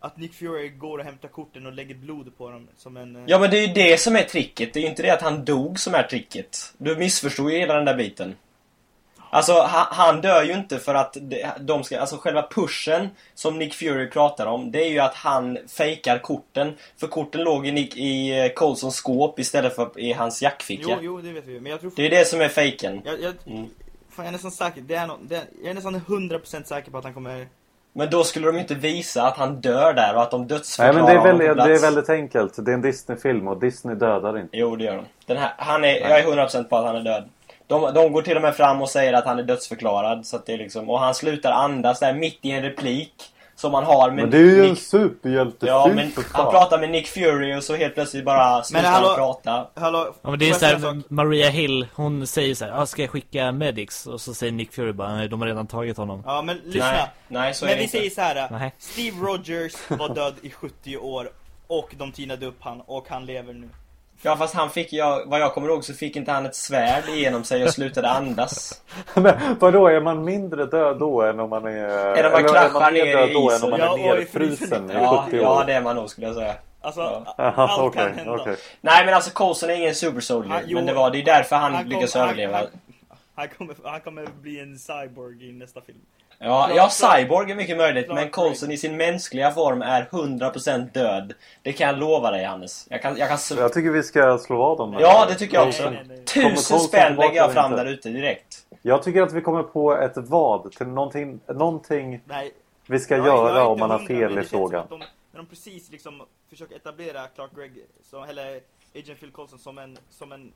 att Nick Fury går och hämtar korten och lägger blod på dem som en... eh, Ja men det är ju det som är tricket. Det är ju inte det att han dog som är tricket. Du missförstod ju hela den där biten. Alltså han, han dör ju inte för att de ska, alltså själva pushen som Nick Fury pratar om, det är ju att han fejkar korten. För korten låg i, Nick, i eh, Coulsons skåp istället för i hans jackficka. Jo, jo det vet vi Men jag tror... Det är det som är fejken. Jag, jag, Mm. fan, jag är nästan säker, det är nå, det är, jag är nästan 100% säker på att han kommer... Men då skulle de inte visa att han dör där och att de Nej dödsförklarar men det är, väldigt, det är väldigt enkelt. Det är en Disney-film och Disney dödar inte. Jo, det gör de. Den här, han är, jag är 100% på att han är död. De, de går till och med fram och säger att han är dödsförklarad. Så att det är liksom, och han slutar andas där mitt i en replik. som han har med Men det är ju en Nick... superhjältefilm Ja, men han pratar med Nick Fury och så helt plötsligt bara slutar hallå- han prata. Hallå, Ja men det är en såhär, sak? Maria Hill, hon säger så här, ah, ska jag skicka medics? Och så säger Nick Fury bara, nej de har redan tagit honom. Ja men lyssna. Nej, nej så är Men det vi inte. säger så här. Nej. Steve Rogers var död i 70 år och de tinade upp han och han lever nu. Ja fast han fick, jag, vad jag kommer ihåg så fick inte han ett svärd igenom sig och slutade andas. [LAUGHS] Men vadå, är man mindre död då än om man är... Än om man eller kraschar ner i då än isen? om man Ja, är och i nerfrysen i Ja, 70 år? ja det är man nog skulle jag säga. Alltså, Ja. allt kan okej, hända. okej. Nej men alltså Coulson är ingen super soldier. Han- jo, men det var det är därför han, kom- lyckas han- överleva. Han, han, kommer, han kommer bli en cyborg i nästa film. Ja, ja, Cyborg är mycket möjligt, Clark men Coulson i sin mänskliga form är 100% död. Det kan jag lova dig, Hannes. Jag kan... Jag kan Jag tycker vi ska slå vad om det. ja, det tycker jag också. Nej, nej, nej. Tusen spänn lägger jag fram där ute direkt. Jag tycker att vi kommer på ett vad till någonting, någonting Nej, vi ska jag- göra om man har fel i frågan. De, när de precis liksom försöker etablera Clark Gregg, som, eller Agent Phil Coulson som en, som en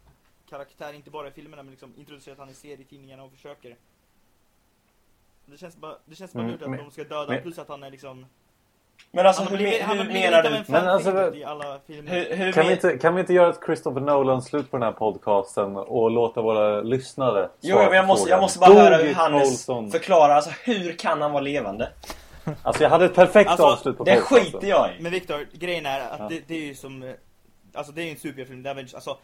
karaktär, inte bara i filmerna men liksom introducerat han i serietidningarna och försöker. Det känns bara, det känns bara Mm, lurt att men- de ska döda men- plus att han är liksom... Men alltså, han hur, han hur menar du? en Men alltså, i alla filmer. Hur, hur Kan vi, inte, kan vi inte göra ett Christopher Nolan slut på den här podcasten och låta våra lyssnare Jo, men jag måste, jag måste bara Dog höra hur Hannes förklarar, alltså hur kan han vara levande? [LAUGHS] Alltså jag hade ett perfekt Alltså, avslut på Det podcasten. skiter jag i. Men Viktor, grejen är att Ja. det, det är ju som... eh, Alltså det är ju en det Avengers, alltså...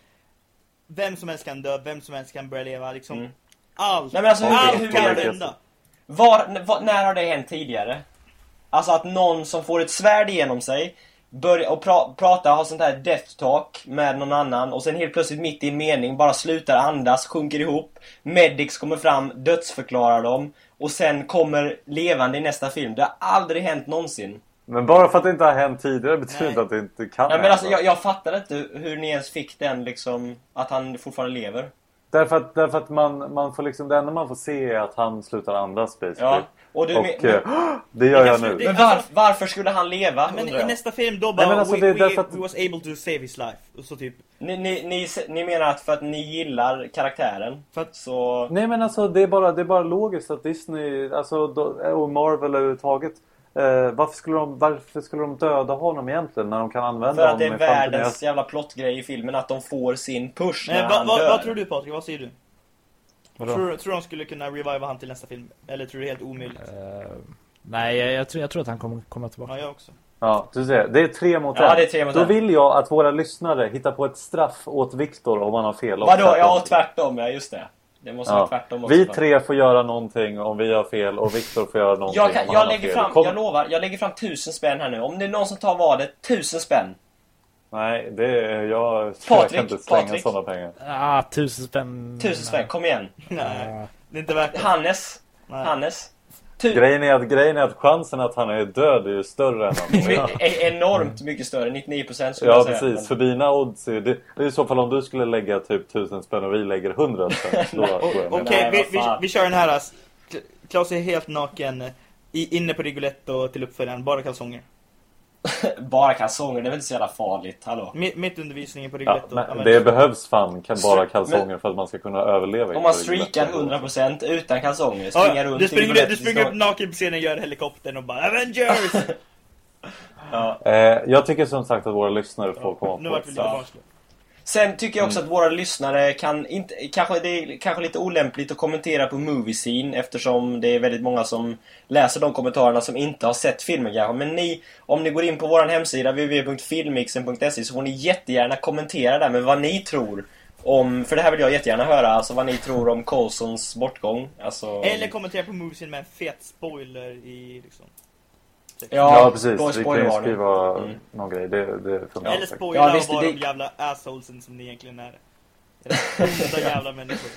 Vem som helst kan dö, vem som helst kan börja leva, liksom... Mm. Allt! Nej, men alltså, hur- allt hur kan menar du? hända! Var, var, när har det hänt tidigare? Alltså att någon som får ett svärd genom sig börjar och pra, prata, ha sånt här death talk med någon annan och sen helt plötsligt mitt i en mening bara slutar andas, sjunker ihop. Medics kommer fram, dödsförklarar dem och sen kommer levande i nästa film. Det har aldrig hänt någonsin. Men bara för att det inte har hänt tidigare betyder inte att det inte kan Nej, men alltså, jag, jag fattar inte hur ni ens fick den liksom, att han fortfarande lever. Därför att, därför att man, man får liksom, det enda man får se är att han slutar andas basically. Ja. Och du Och men, eh, [GASPS] det gör jag nu. det- men var, varför skulle han leva, Men i nästa film då bara, men alltså, we, det we, att- we was able to save his life. Och så typ, Ni, ni, ni, ni menar att för att ni gillar karaktären, För att- så... Nej men alltså det är bara, det är bara logiskt att Disney alltså, och Marvel överhuvudtaget eh, varför, skulle de, varför skulle de döda honom egentligen när de kan använda För att det är honom världens jävla plottgrej i filmen att de får sin push när men han vad, vad, dör. vad tror du Patrik, vad säger du? Vadå? Tror, tror de skulle kunna reviva han till nästa film? Eller tror du det är helt omöjligt? Eh, nej, jag, jag, tror, jag tror att han kommer komma tillbaka. Ja, jag också. Ja, du ser. Det är tre mot Ja, en. det är tre mot Då en. vill jag att våra lyssnare hittar på ett straff åt Viktor om han har fel. Vadå? Ja, tvärtom ja, just det. Det måste vara Ja. tvärtom också. Vi tre får göra någonting om vi har fel och Viktor får göra någonting Jag, kan, om jag han har lägger fel. fram, Kom- jag lovar, jag lägger fram tusen spänn här nu. Om det är någon som tar vadet, tusen spänn. Nej, det är, jag tror jag Patrik, kan inte slänga Patrik. sådana pengar. Ah, tusen spänn. Tusen spänn, kom igen. Nej, det är inte värt det. Hannes, Nej. Hannes. Tu- Grejen är, att, grejen är att chansen att han är död är ju större än han är. [LAUGHS] enormt mycket större, 99% skulle Ja jag säga. precis, för dina odds är det, det är i så fall om du skulle lägga typ tusen spänn och vi lägger hundra spänn. [LAUGHS] Okej. Nej, vi, vi, vi kör den här. Klaus är helt naken. I, inne på Rigoletto till uppföljaren, bara kalsonger. [LAUGHS] Bara kalsonger, det är väl inte så jävla farligt, hallå? Mi- Mitt undervisningen på Ja, Rigoletto. men Avengers. det behövs fan kan bara Men- kalsonger för att man ska kunna överleva. Om man streakar Rigoletto. 100% utan kalsonger, springer Ja, runt du i springer, du springer upp naken på scenen, gör helikoptern och bara Avengers! ja. [LAUGHS] Eh, jag tycker som sagt att våra lyssnare får komma nu på ett Sen tycker jag också Mm. att våra lyssnare kan inte, kanske det är kanske lite olämpligt att kommentera på Movie Scene eftersom det är väldigt många som läser de kommentarerna som inte har sett filmen kanske. Men ni, om ni går in på vår hemsida www.filmixen.se så får ni jättegärna kommentera där med vad ni tror om, för det här vill jag jättegärna höra, alltså vad ni tror om Coulsons bortgång. Alltså, Eller kommentera på Moviesin med en fet spoiler i liksom. Text. Ja, ja, precis. Vi kan ju skriva Mm. någon grej. Det, det funkar Eller spoila Ja, visst, vad det- de jävla assholesen som ni egentligen är. Onda [LAUGHS] jävla människor.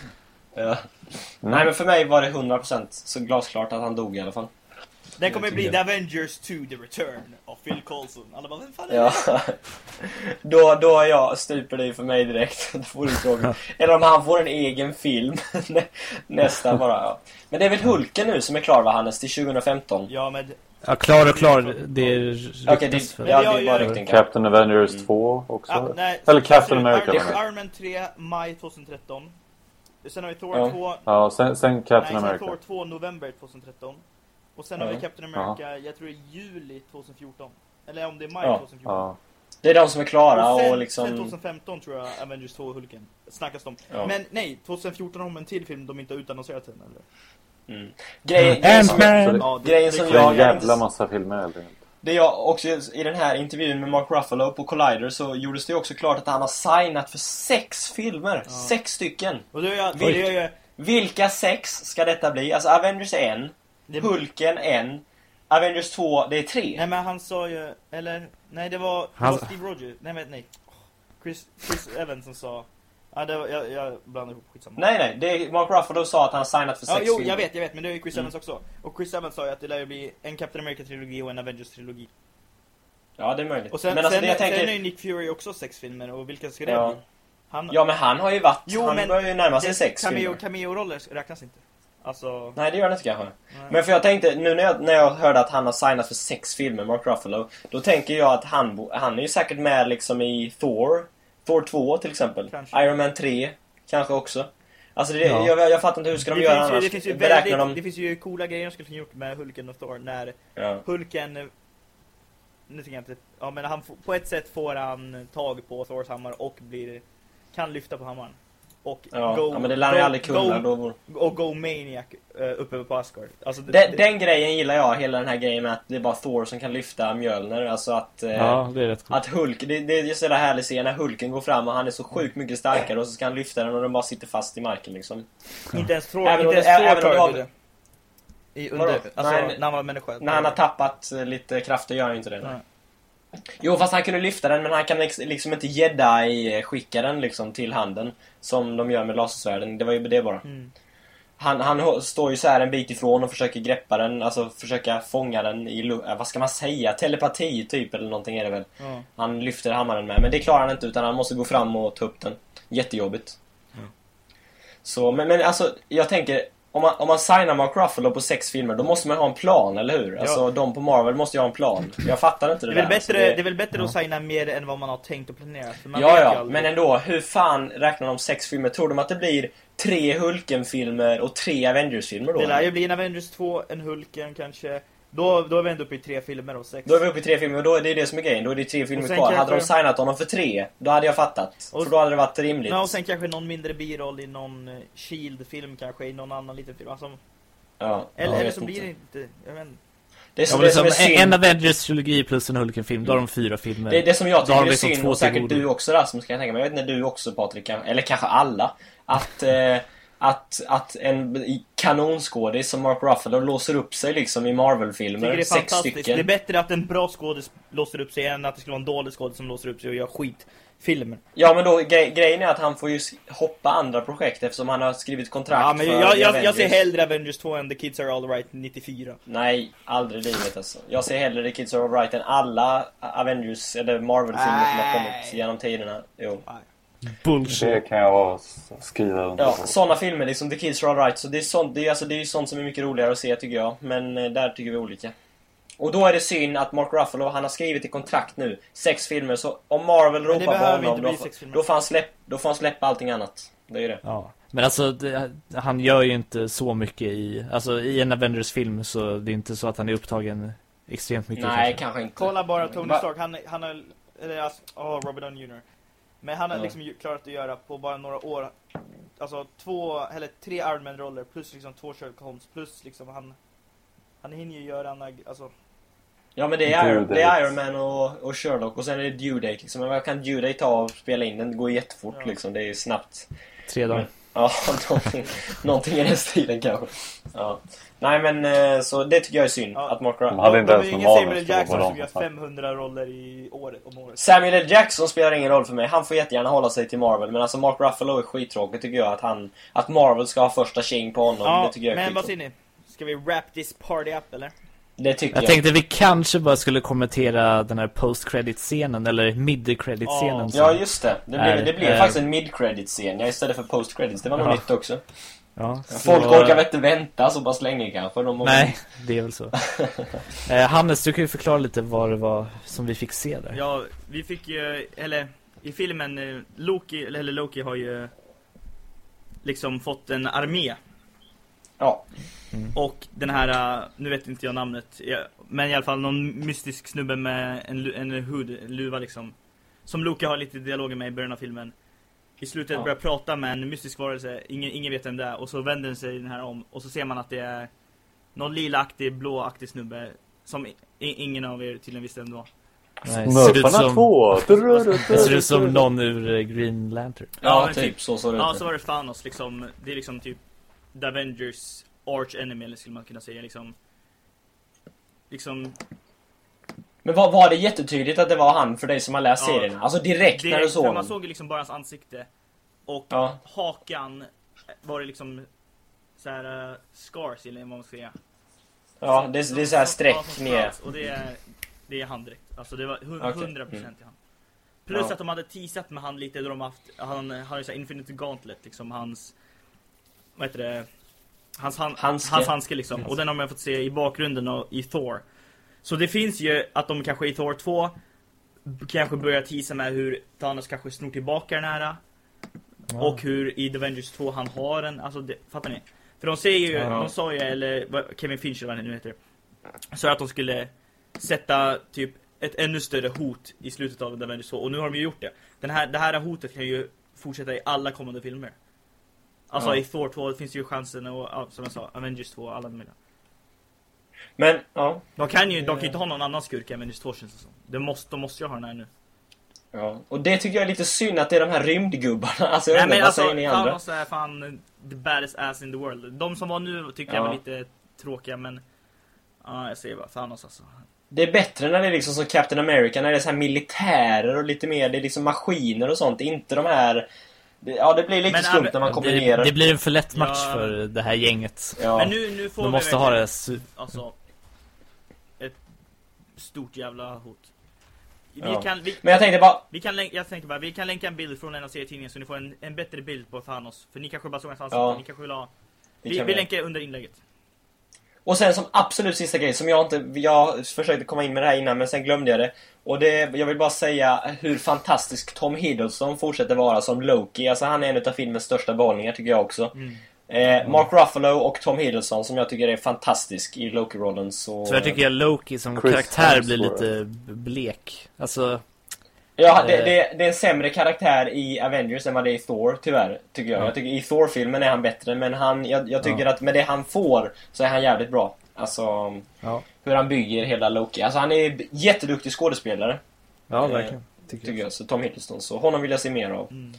Ja. Mm. Nej men för mig var det 100% så glasklart att han dog i alla fall. Den kommer bli The Avengers 2 The Return av Phil Coulson. Alla bara, vem fan är Ja. det? [LAUGHS] då, då är jag, stryper det för mig direkt. [LAUGHS] Då får du. Eller om han får en egen film. Nä- Nästa bara, ja. Men det är väl Hulken nu som är klar va Hannes, till 2015? Ja, men Ja, klar och klar. Det ryktas Okej, det, för. ja, jag- det är bara rykten. Captain Avengers 2 också. Ja, nej, Eller Captain Iron- America Iron. Iron Man 3, maj 2013. Sen har vi Thor Ja. 2. Ja, sen, sen Nej, Captain sen America. Thor 2, november 2013. Och sen har vi. Captain America, jag tror det är juli 2014. Eller om det är maj Ja. 2014. Ja. Det är de som är klara och och, sen, sen liksom... 2015 tror jag Avengers 2 och Hulken snackas de. Ja. Men nej, 2014 har de en till film de inte har utannonserat än eller? Mm. Grej, grejen som jag! Ja, det- grejen som är en jävla massa filmer helt enkelt. Det jag också, i den här intervjun med Mark Ruffalo på Collider så gjordes det också klart att han har signat för sex filmer. Sex stycken. Och det jag, det jag, Vilka sex ska detta bli? Alltså Avengers är en, det, Hulken en, Avengers 2, det är tre. Nej men han sa ju, eller, nej det var, det Han- var Steve Rogers, nej men nej. Chris, Chris Evans som sa, ja det var, jag, jag blandade ihop skitsamma. Nej, nej, det är, Mark Ruffalo sa att han har signat för Ja, sex jo, filmer. jag vet, jag vet, men det är ju Chris Mm. Evans också. Och Chris Evans sa ju att det lär ju bli en Captain America-trilogi och en Avengers-trilogi. Ja, det är möjligt. Och sen, men alltså, sen, det jag sen tänker... är ju Nick Fury också sex filmer, och vilka ska det Ja. bli? Han, Ja, men han har ju varit... Jo, han men börjar ju närma sig det- sex cameo, filmer. Cameo-roller räknas inte. Alltså, Nej, det gör han inte kanske. nej. Men för jag tänkte, nu när jag, när jag hörde att han har signat för sex filmer, Mark Ruffalo, då tänker jag att han, han är ju säkert med liksom i Thor, Thor 2 till exempel. Kanske. Iron Man 3, kanske också. Alltså det, Ja. jag, jag fattar inte hur ska de det, göra finns annars? det, finns ju väldigt, de... det finns ju coola grejer de skulle kunna gjort med Hulken och Thor när Ja. Hulken nu tycker jag inte, ja men han på ett sätt får han tag på Thors hammare och blir kan lyfta på hammaren. Och Ja, go, ja, men det lär go- aldrig kunna. go, Då och go maniac uh, uppe på Asgard. Alltså, det, den, det, den grejen gillar jag, hela den här grejen med att det är bara Thor som kan lyfta Mjölner. Alltså att... eh, Ja, det är rätt coolt. Att Hulk, det, det är just det där härligt att se när Hulken går fram och han är så sjukt mycket starkare och så ska han lyfta den och den bara sitter fast i marken liksom. inte ens Thor, Även inte det- ens Thor även om det det. I Vadå? under, alltså Nej, när han var människa. När han har tappat eh, lite krafter gör han inte det. Nej. Jo, fast han kunde lyfta den men han kan liksom inte jedi-skicka den liksom till handen. Som de gör med lasersvärden. Det var ju det bara. Mm. Han, han står ju så här en bit ifrån och försöker greppa den, alltså försöka fånga den i äh, vad ska man säga? Telepati typ eller någonting är det väl. Ja. Han lyfter hammaren med, men det klarar han inte utan han måste gå fram och ta upp den. Jättejobbigt. Så, men, men alltså, jag tänker, om man, om man signar Mark Ruffalo på sex filmer, då måste man ha en plan, eller hur? Alltså, de på Marvel måste ju ha en plan. Jag fattar inte Det det, är väl där. bättre, alltså, det är väl bättre att signa mer än vad man har tänkt och planerat. För man Ja, ja, men ändå, hur fan räknar de sex filmer? Tror de att det blir tre Hulken-filmer och tre Avengers-filmer då? Det lär ju bli en Avengers 2, en Hulken kanske. Då, då är vi ändå uppe i tre filmer och sex. Då är vi uppe i tre filmer och då är det det som är grejen. Då är det tre filmer kvar. kanske- Hade de signat honom för tre, då hade jag fattat. Och- för då hade det varit rimligt. Ja, och sen kanske någon mindre biroll i någon eh, Shield-film kanske, i någon annan liten film. Alltså, ja, eller, eller så inte. blir det inte, jag vet inte. Det är, Ja, så, men det som är en, Avengers-trilogi plus en Hulken-film, då har de fyra filmer. Det är det som jag tycker är liksom synd, två och säkert du också Rasmus kan jag tänka mig. Jag vet inte du också Patrik, eller kanske alla. Att, eh, att, att en kanonskådis som Mark Ruffalo låser upp sig liksom i Marvel-filmer. det är Sex stycken. Det är bättre att en bra skådis låser upp sig än att det skulle vara en dålig skådis som låser upp sig och gör skitfilmer. Ja men då, gre grejen är att han får ju hoppa andra projekt eftersom han har skrivit kontrakt Ja, men för jag, jag, jag ser hellre Avengers 2 än The Kids Are Alright 94. Nej, aldrig livet alltså. Jag ser hellre The Kids Are Alright än alla Avengers eller Marvel-filmer som har Nej. kommit genom tiderna. Jo. Bullshit. Det kan jag skriva under Ja, sådana filmer liksom, The Kids Are Alright. Så det är sånt, det är, alltså, det är ju sånt som är mycket roligare att se tycker jag. Men eh, där tycker vi olika. Och då är det synd att Mark Ruffalo, han har skrivit i kontrakt nu, sex filmer. Så om Marvel ropar på honom, då, då, får han släpp, då får han släppa allting annat. Det är ju det. Ja. Men alltså, det, han gör ju inte så mycket i, alltså i en Avengers-film så det är inte så att han är upptagen extremt mycket. Nej, kanske. kanske inte. Kolla bara Tony Stark, han, han har, eller alltså, oh, Robert Downey Jr. Men han har Ja. liksom ju- klarat att göra på bara några år, alltså två, eller tre Iron Man-roller plus liksom två Sherlock Holmes plus liksom han, han hinner ju göra andra, alltså, Ja men det är, Iron, det är. Iron Man och, och Sherlock och sen är det Due Date liksom. Men vad kan Due Date ta och spela in? Den går jättefort Ja. liksom. Det är snabbt. Tre dagar. Ja, [LAUGHS] någonting, någonting i den stilen kanske. Ja. Nej men eh, så det tycker jag är synd. Ja. Att Mark De Ruffalo... hade inte är ens ingen Samuel på Jackson som gör har sagt. 500 roller i året om året. Samuel L. Jackson spelar ingen roll för mig. Han får jättegärna hålla sig till Marvel. Men alltså Mark Ruffalo är skittråkig tycker jag. Att, han, att Marvel ska ha första tjing på honom. Ja, det tycker jag är men vad säger ni? Ska vi wrap this party up eller? Det tycker Jag jag. tänkte vi kanske bara skulle kommentera den här post-credit-scenen, eller mid-credit-scenen. Ja. Ja just det. Det blev, det blev eh, faktiskt en mid-credit-scen ja, istället för post-credits. Det var nog Ja. nytt också. Ja, så- Folk orkar väl inte vänta så pass länge kanske. De Nej, det är väl så. [LAUGHS] eh, Hannes, du kan ju förklara lite vad det var som vi fick se där. Ja, vi fick ju, eller i filmen, eh, Loki, eller Loki har ju liksom fått en armé. Ja. Och den här, uh, nu vet inte jag namnet, men i alla fall någon mystisk snubbe med en, en hood, en luva liksom. Som Loki har lite dialoger med i början av filmen. I slutet Ja. börjar prata med en mystisk varelse, ingen, ingen vet vem det är. Och så vänder den sig den här om och så ser man att det är någon lilaaktig, blåaktig snubbe. Som i, ingen av er tydligen visste vem det var. Nej, ser ut Smurfarna som, 2! det ser ut som någon ur eh, Green Lantern. Ja, men typ så såg det Ja, så var det Thanos liksom. Det är liksom typ The Avengers arch enemy eller skulle man kunna säga liksom. Liksom Men var, var det jättetydligt att det var han för dig som har läst Ja. serien? Alltså direkt när du direkt, såg för man honom? såg ju liksom bara hans ansikte. Och Ja. hakan var det liksom så här uh, scars eller vad man ska säga. Ja, det, är- det är så här streck ner. Och det är, det är han direkt. Alltså det var hu- Okej. 100% Mm. i han. Plus Ja. att de hade teasat med han lite då de haft, han har ju såhär Infinity Gauntlet liksom hans, vad heter det? Hans, han, Handske. hans handske liksom. Och den har man fått se i bakgrunden och, i Thor. Så det finns ju att de kanske i Thor 2 b- kanske börjar teasa med hur Thanos kanske snor tillbaka den här. Och hur i The Avengers 2 han har den. Alltså det, fattar ni? För de säger ju, Ja. de sa ju, eller Kevin Finch eller vad han nu heter. Så att de skulle sätta typ ett ännu större hot i slutet av The Avengers 2. Och nu har de ju gjort det. Den här, det här hotet kan ju fortsätta i alla kommande filmer. Alltså Ja. i Thor 2 finns ju chansen och ja, som jag sa, Avengers 2, alla de möjliga. Men, ja. De kan ju, de kan inte ha någon annan skurk i Avengers 2 känns det som. Det måste, de måste ju ha den här nu. ja. Och det tycker jag är lite synd att det är de här rymdgubbarna. [LAUGHS] Alltså, jag Nej inte, men vad alltså, säger ni andra? Thanos är fan the baddest ass in the world. De som var nu tycker jag Ja. var lite tråkiga men... Ja, jag säger bara Thanos alltså. Det är bättre när det är liksom som Captain America, när det är så här militärer och lite mer, det är liksom maskiner och sånt. Inte de här... det- Ja, det blir lite Men, skumt när man Det, kombinerar. det blir en för lätt match Ja, för det här gänget. Ja. Men nu, nu får De vi måste ha det Alltså... Ett stort jävla hot. Vi Ja. kan, vi, Men jag tänkte bara... vi kan länka, jag tänkte bara, vi kan länka en bild från en av serietidningarna så ni får en, en bättre bild på Thanos. För ni kanske bara såg hans ansikte, Ja. ni kanske vill ha... Det Vi, kan vi vi. länkar under inlägget. Och sen som absolut sista grej, som jag inte... Jag försökte komma in med det här innan, men sen glömde jag det. Och det, jag vill bara säga hur fantastisk Tom Hiddleston fortsätter vara som Loki. Alltså han är en av filmens största behållningar tycker jag också. Mm. Eh, Mark Ruffalo och Tom Hiddleston som jag tycker är fantastisk i Loki-rollen. Så... Tyvärr tycker jag Loki som Chris karaktär blir Hemsworth. lite b- blek. Alltså, Ja, det, Eh. det, det är en sämre karaktär i Avengers än vad det är i Thor, tyvärr. Tycker jag. Ja. Jag tycker i Thor-filmen är han bättre, men han, jag, jag tycker att med det han får så är han jävligt bra. Alltså, ja. hur han bygger hela Loki. Alltså han är jätteduktig skådespelare, Ja, Eh, verkligen. Tycker tycker jag. Så Tom Hiddleston. Så honom vill jag se mer av. Mm.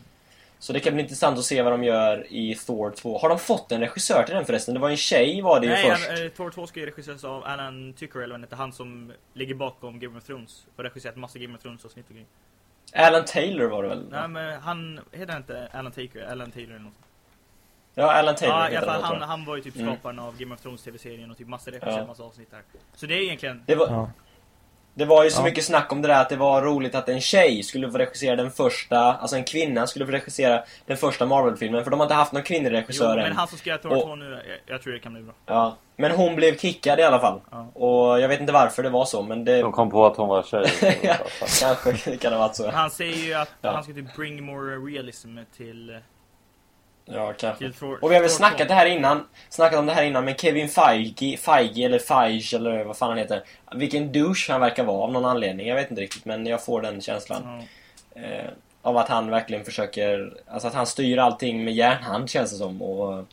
Så det kan bli intressant att se vad de gör i Thor 2. Har de fått en regissör till den förresten? Det var en tjej var det ju Nej, först. han, eh, Thor 2 ska ju regisseras av Alan Tucker eller vad han som ligger bakom Game of Thrones. Och regisserat massa Game of Thrones avsnitt och grejer. Alan Taylor var det väl? Nej men han, heter inte Alan Taker? Alan Taylor eller något? Ja, Alan Taylor Ja, i heter alla fall, han, han, han var ju typ Mm. skaparen av Game of Thrones TV-serien och typ massa regisserat Ja. massa avsnitt där. Så det är egentligen... Det var, Ja. Det var ju så Ja. mycket snack om det där att det var roligt att en tjej skulle få regissera den första, alltså en kvinna skulle få regissera den första Marvel-filmen för de har inte haft någon kvinnlig regissör men än. han som ska göra Thor Och- 2 nu, jag, jag tror det kan bli bra. Ja. Men hon blev kickad i alla fall. Ja. Och jag vet inte varför det var så, men det... De kom på att hon var tjej. [LAUGHS] Ja. Kanske kan det ha varit så. Han säger ju att Ja. han ska typ bring more realism till, Ja, kanske. Och vi har väl snackat 2. det här innan, snackat om det här innan, men Kevin Feige, Feige eller Feige eller vad fan han heter. Vilken douche han verkar vara av någon anledning, jag vet inte riktigt, men jag får den känslan. Ja. Eh, av att han verkligen försöker, alltså att han styr allting med järnhand känns det som. Och,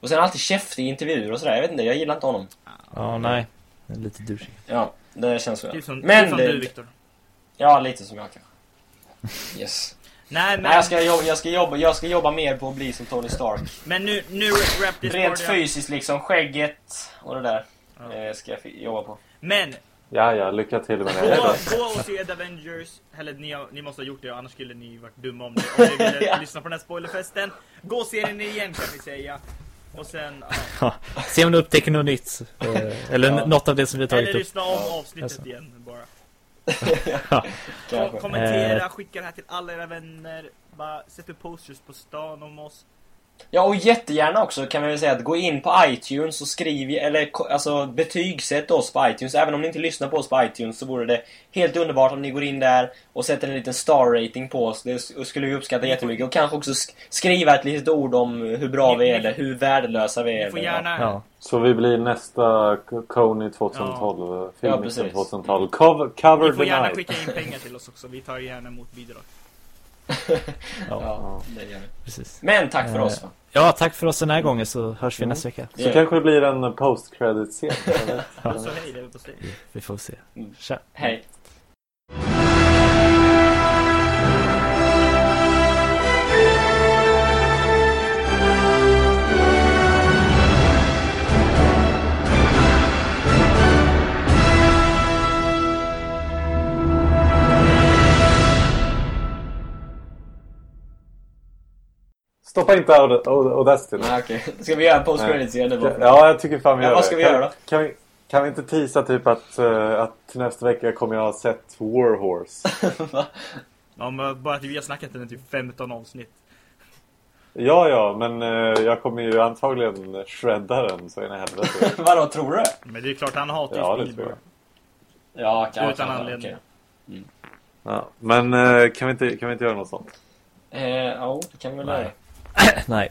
och sen alltid käftig i intervjuer och sådär, jag vet inte, jag gillar inte honom. Ja, nej. Det är Lite douchig. Ja, det känns så. Typ som, Men typ som det, du Viktor. Ja, lite som jag kanske. [LAUGHS] Yes. Nej men, Nej, jag ska, jobba, jag, ska jobba, jag ska jobba mer på att bli som Tony Stark. men nu, nu wrap this Rent fysiskt liksom, skägget och det där. Ja. Eh, ska jag jobba på. Men, Ja, ja, lycka till med gå, det. gå och se The Avengers. Eller ni, har, ni måste ha gjort det, annars skulle ni varit dumma om ni, om ni ville [LAUGHS] Ja. lyssna på den här spoilerfesten. Gå och se den igen kan vi säga. Och sen, ja. Se om du upptäcker något nytt. Eh, Eller Ja. något av det som vi har tagit Eller upp. lyssna om Ja, avsnittet alltså. igen bara. Kommentera, Eh. skicka det här till alla era vänner. Bara sätt upp posters på stan om oss. Ja, och jättegärna också kan vi väl säga att gå in på iTunes och skriv, eller alltså betygsätt oss på iTunes. Även om ni inte lyssnar på oss på iTunes så vore det helt underbart om ni går in där och sätter en liten star-rating på oss. Det skulle vi uppskatta jättemycket. Och kanske också sk- skriva ett litet ord om hur bra vi är eller hur värdelösa vi är. Ni får gärna... Ja. Så vi blir nästa K- Coney 2012. Ja, Filmmixen precis. 2012. Cover, cover Ni får gärna night. skicka in pengar till oss också. Vi tar gärna emot bidrag. Ja, Ja, det gör vi. precis. Men tack för Eh, oss va. Ja, tack för oss den här gången så hörs vi nästa vecka. Det Så vi. kanske det blir en? [LAUGHS] Så hej, det är på sig. Vi får se. Mm. Tja. Hej. Stoppa inte Aud- Aud- Audacity nu. Ah, Okej, ska vi göra en post credits igen nu? Ja, jag tycker fan vi Ja, gör vad det. ska vi göra då? Kan vi, kan vi inte tisa typ att, eh, att till nästa vecka kommer jag ha sett Warhorse? [LAUGHS] Ja, men bara att vi har snackat den i typ 15 avsnitt. ja, ja, men eh, jag kommer ju antagligen shredda den så in i helvete. [LAUGHS] Vadå, tror du? Men det är klart, han hatar ju Ja, det Spielberg. Ja, kan, Utan kan, anledning. okej. Ja, men eh, kan, vi inte, kan vi inte göra något sånt? Eh, ja, det kan vi väl göra. [COUGHS] Nej. Nej.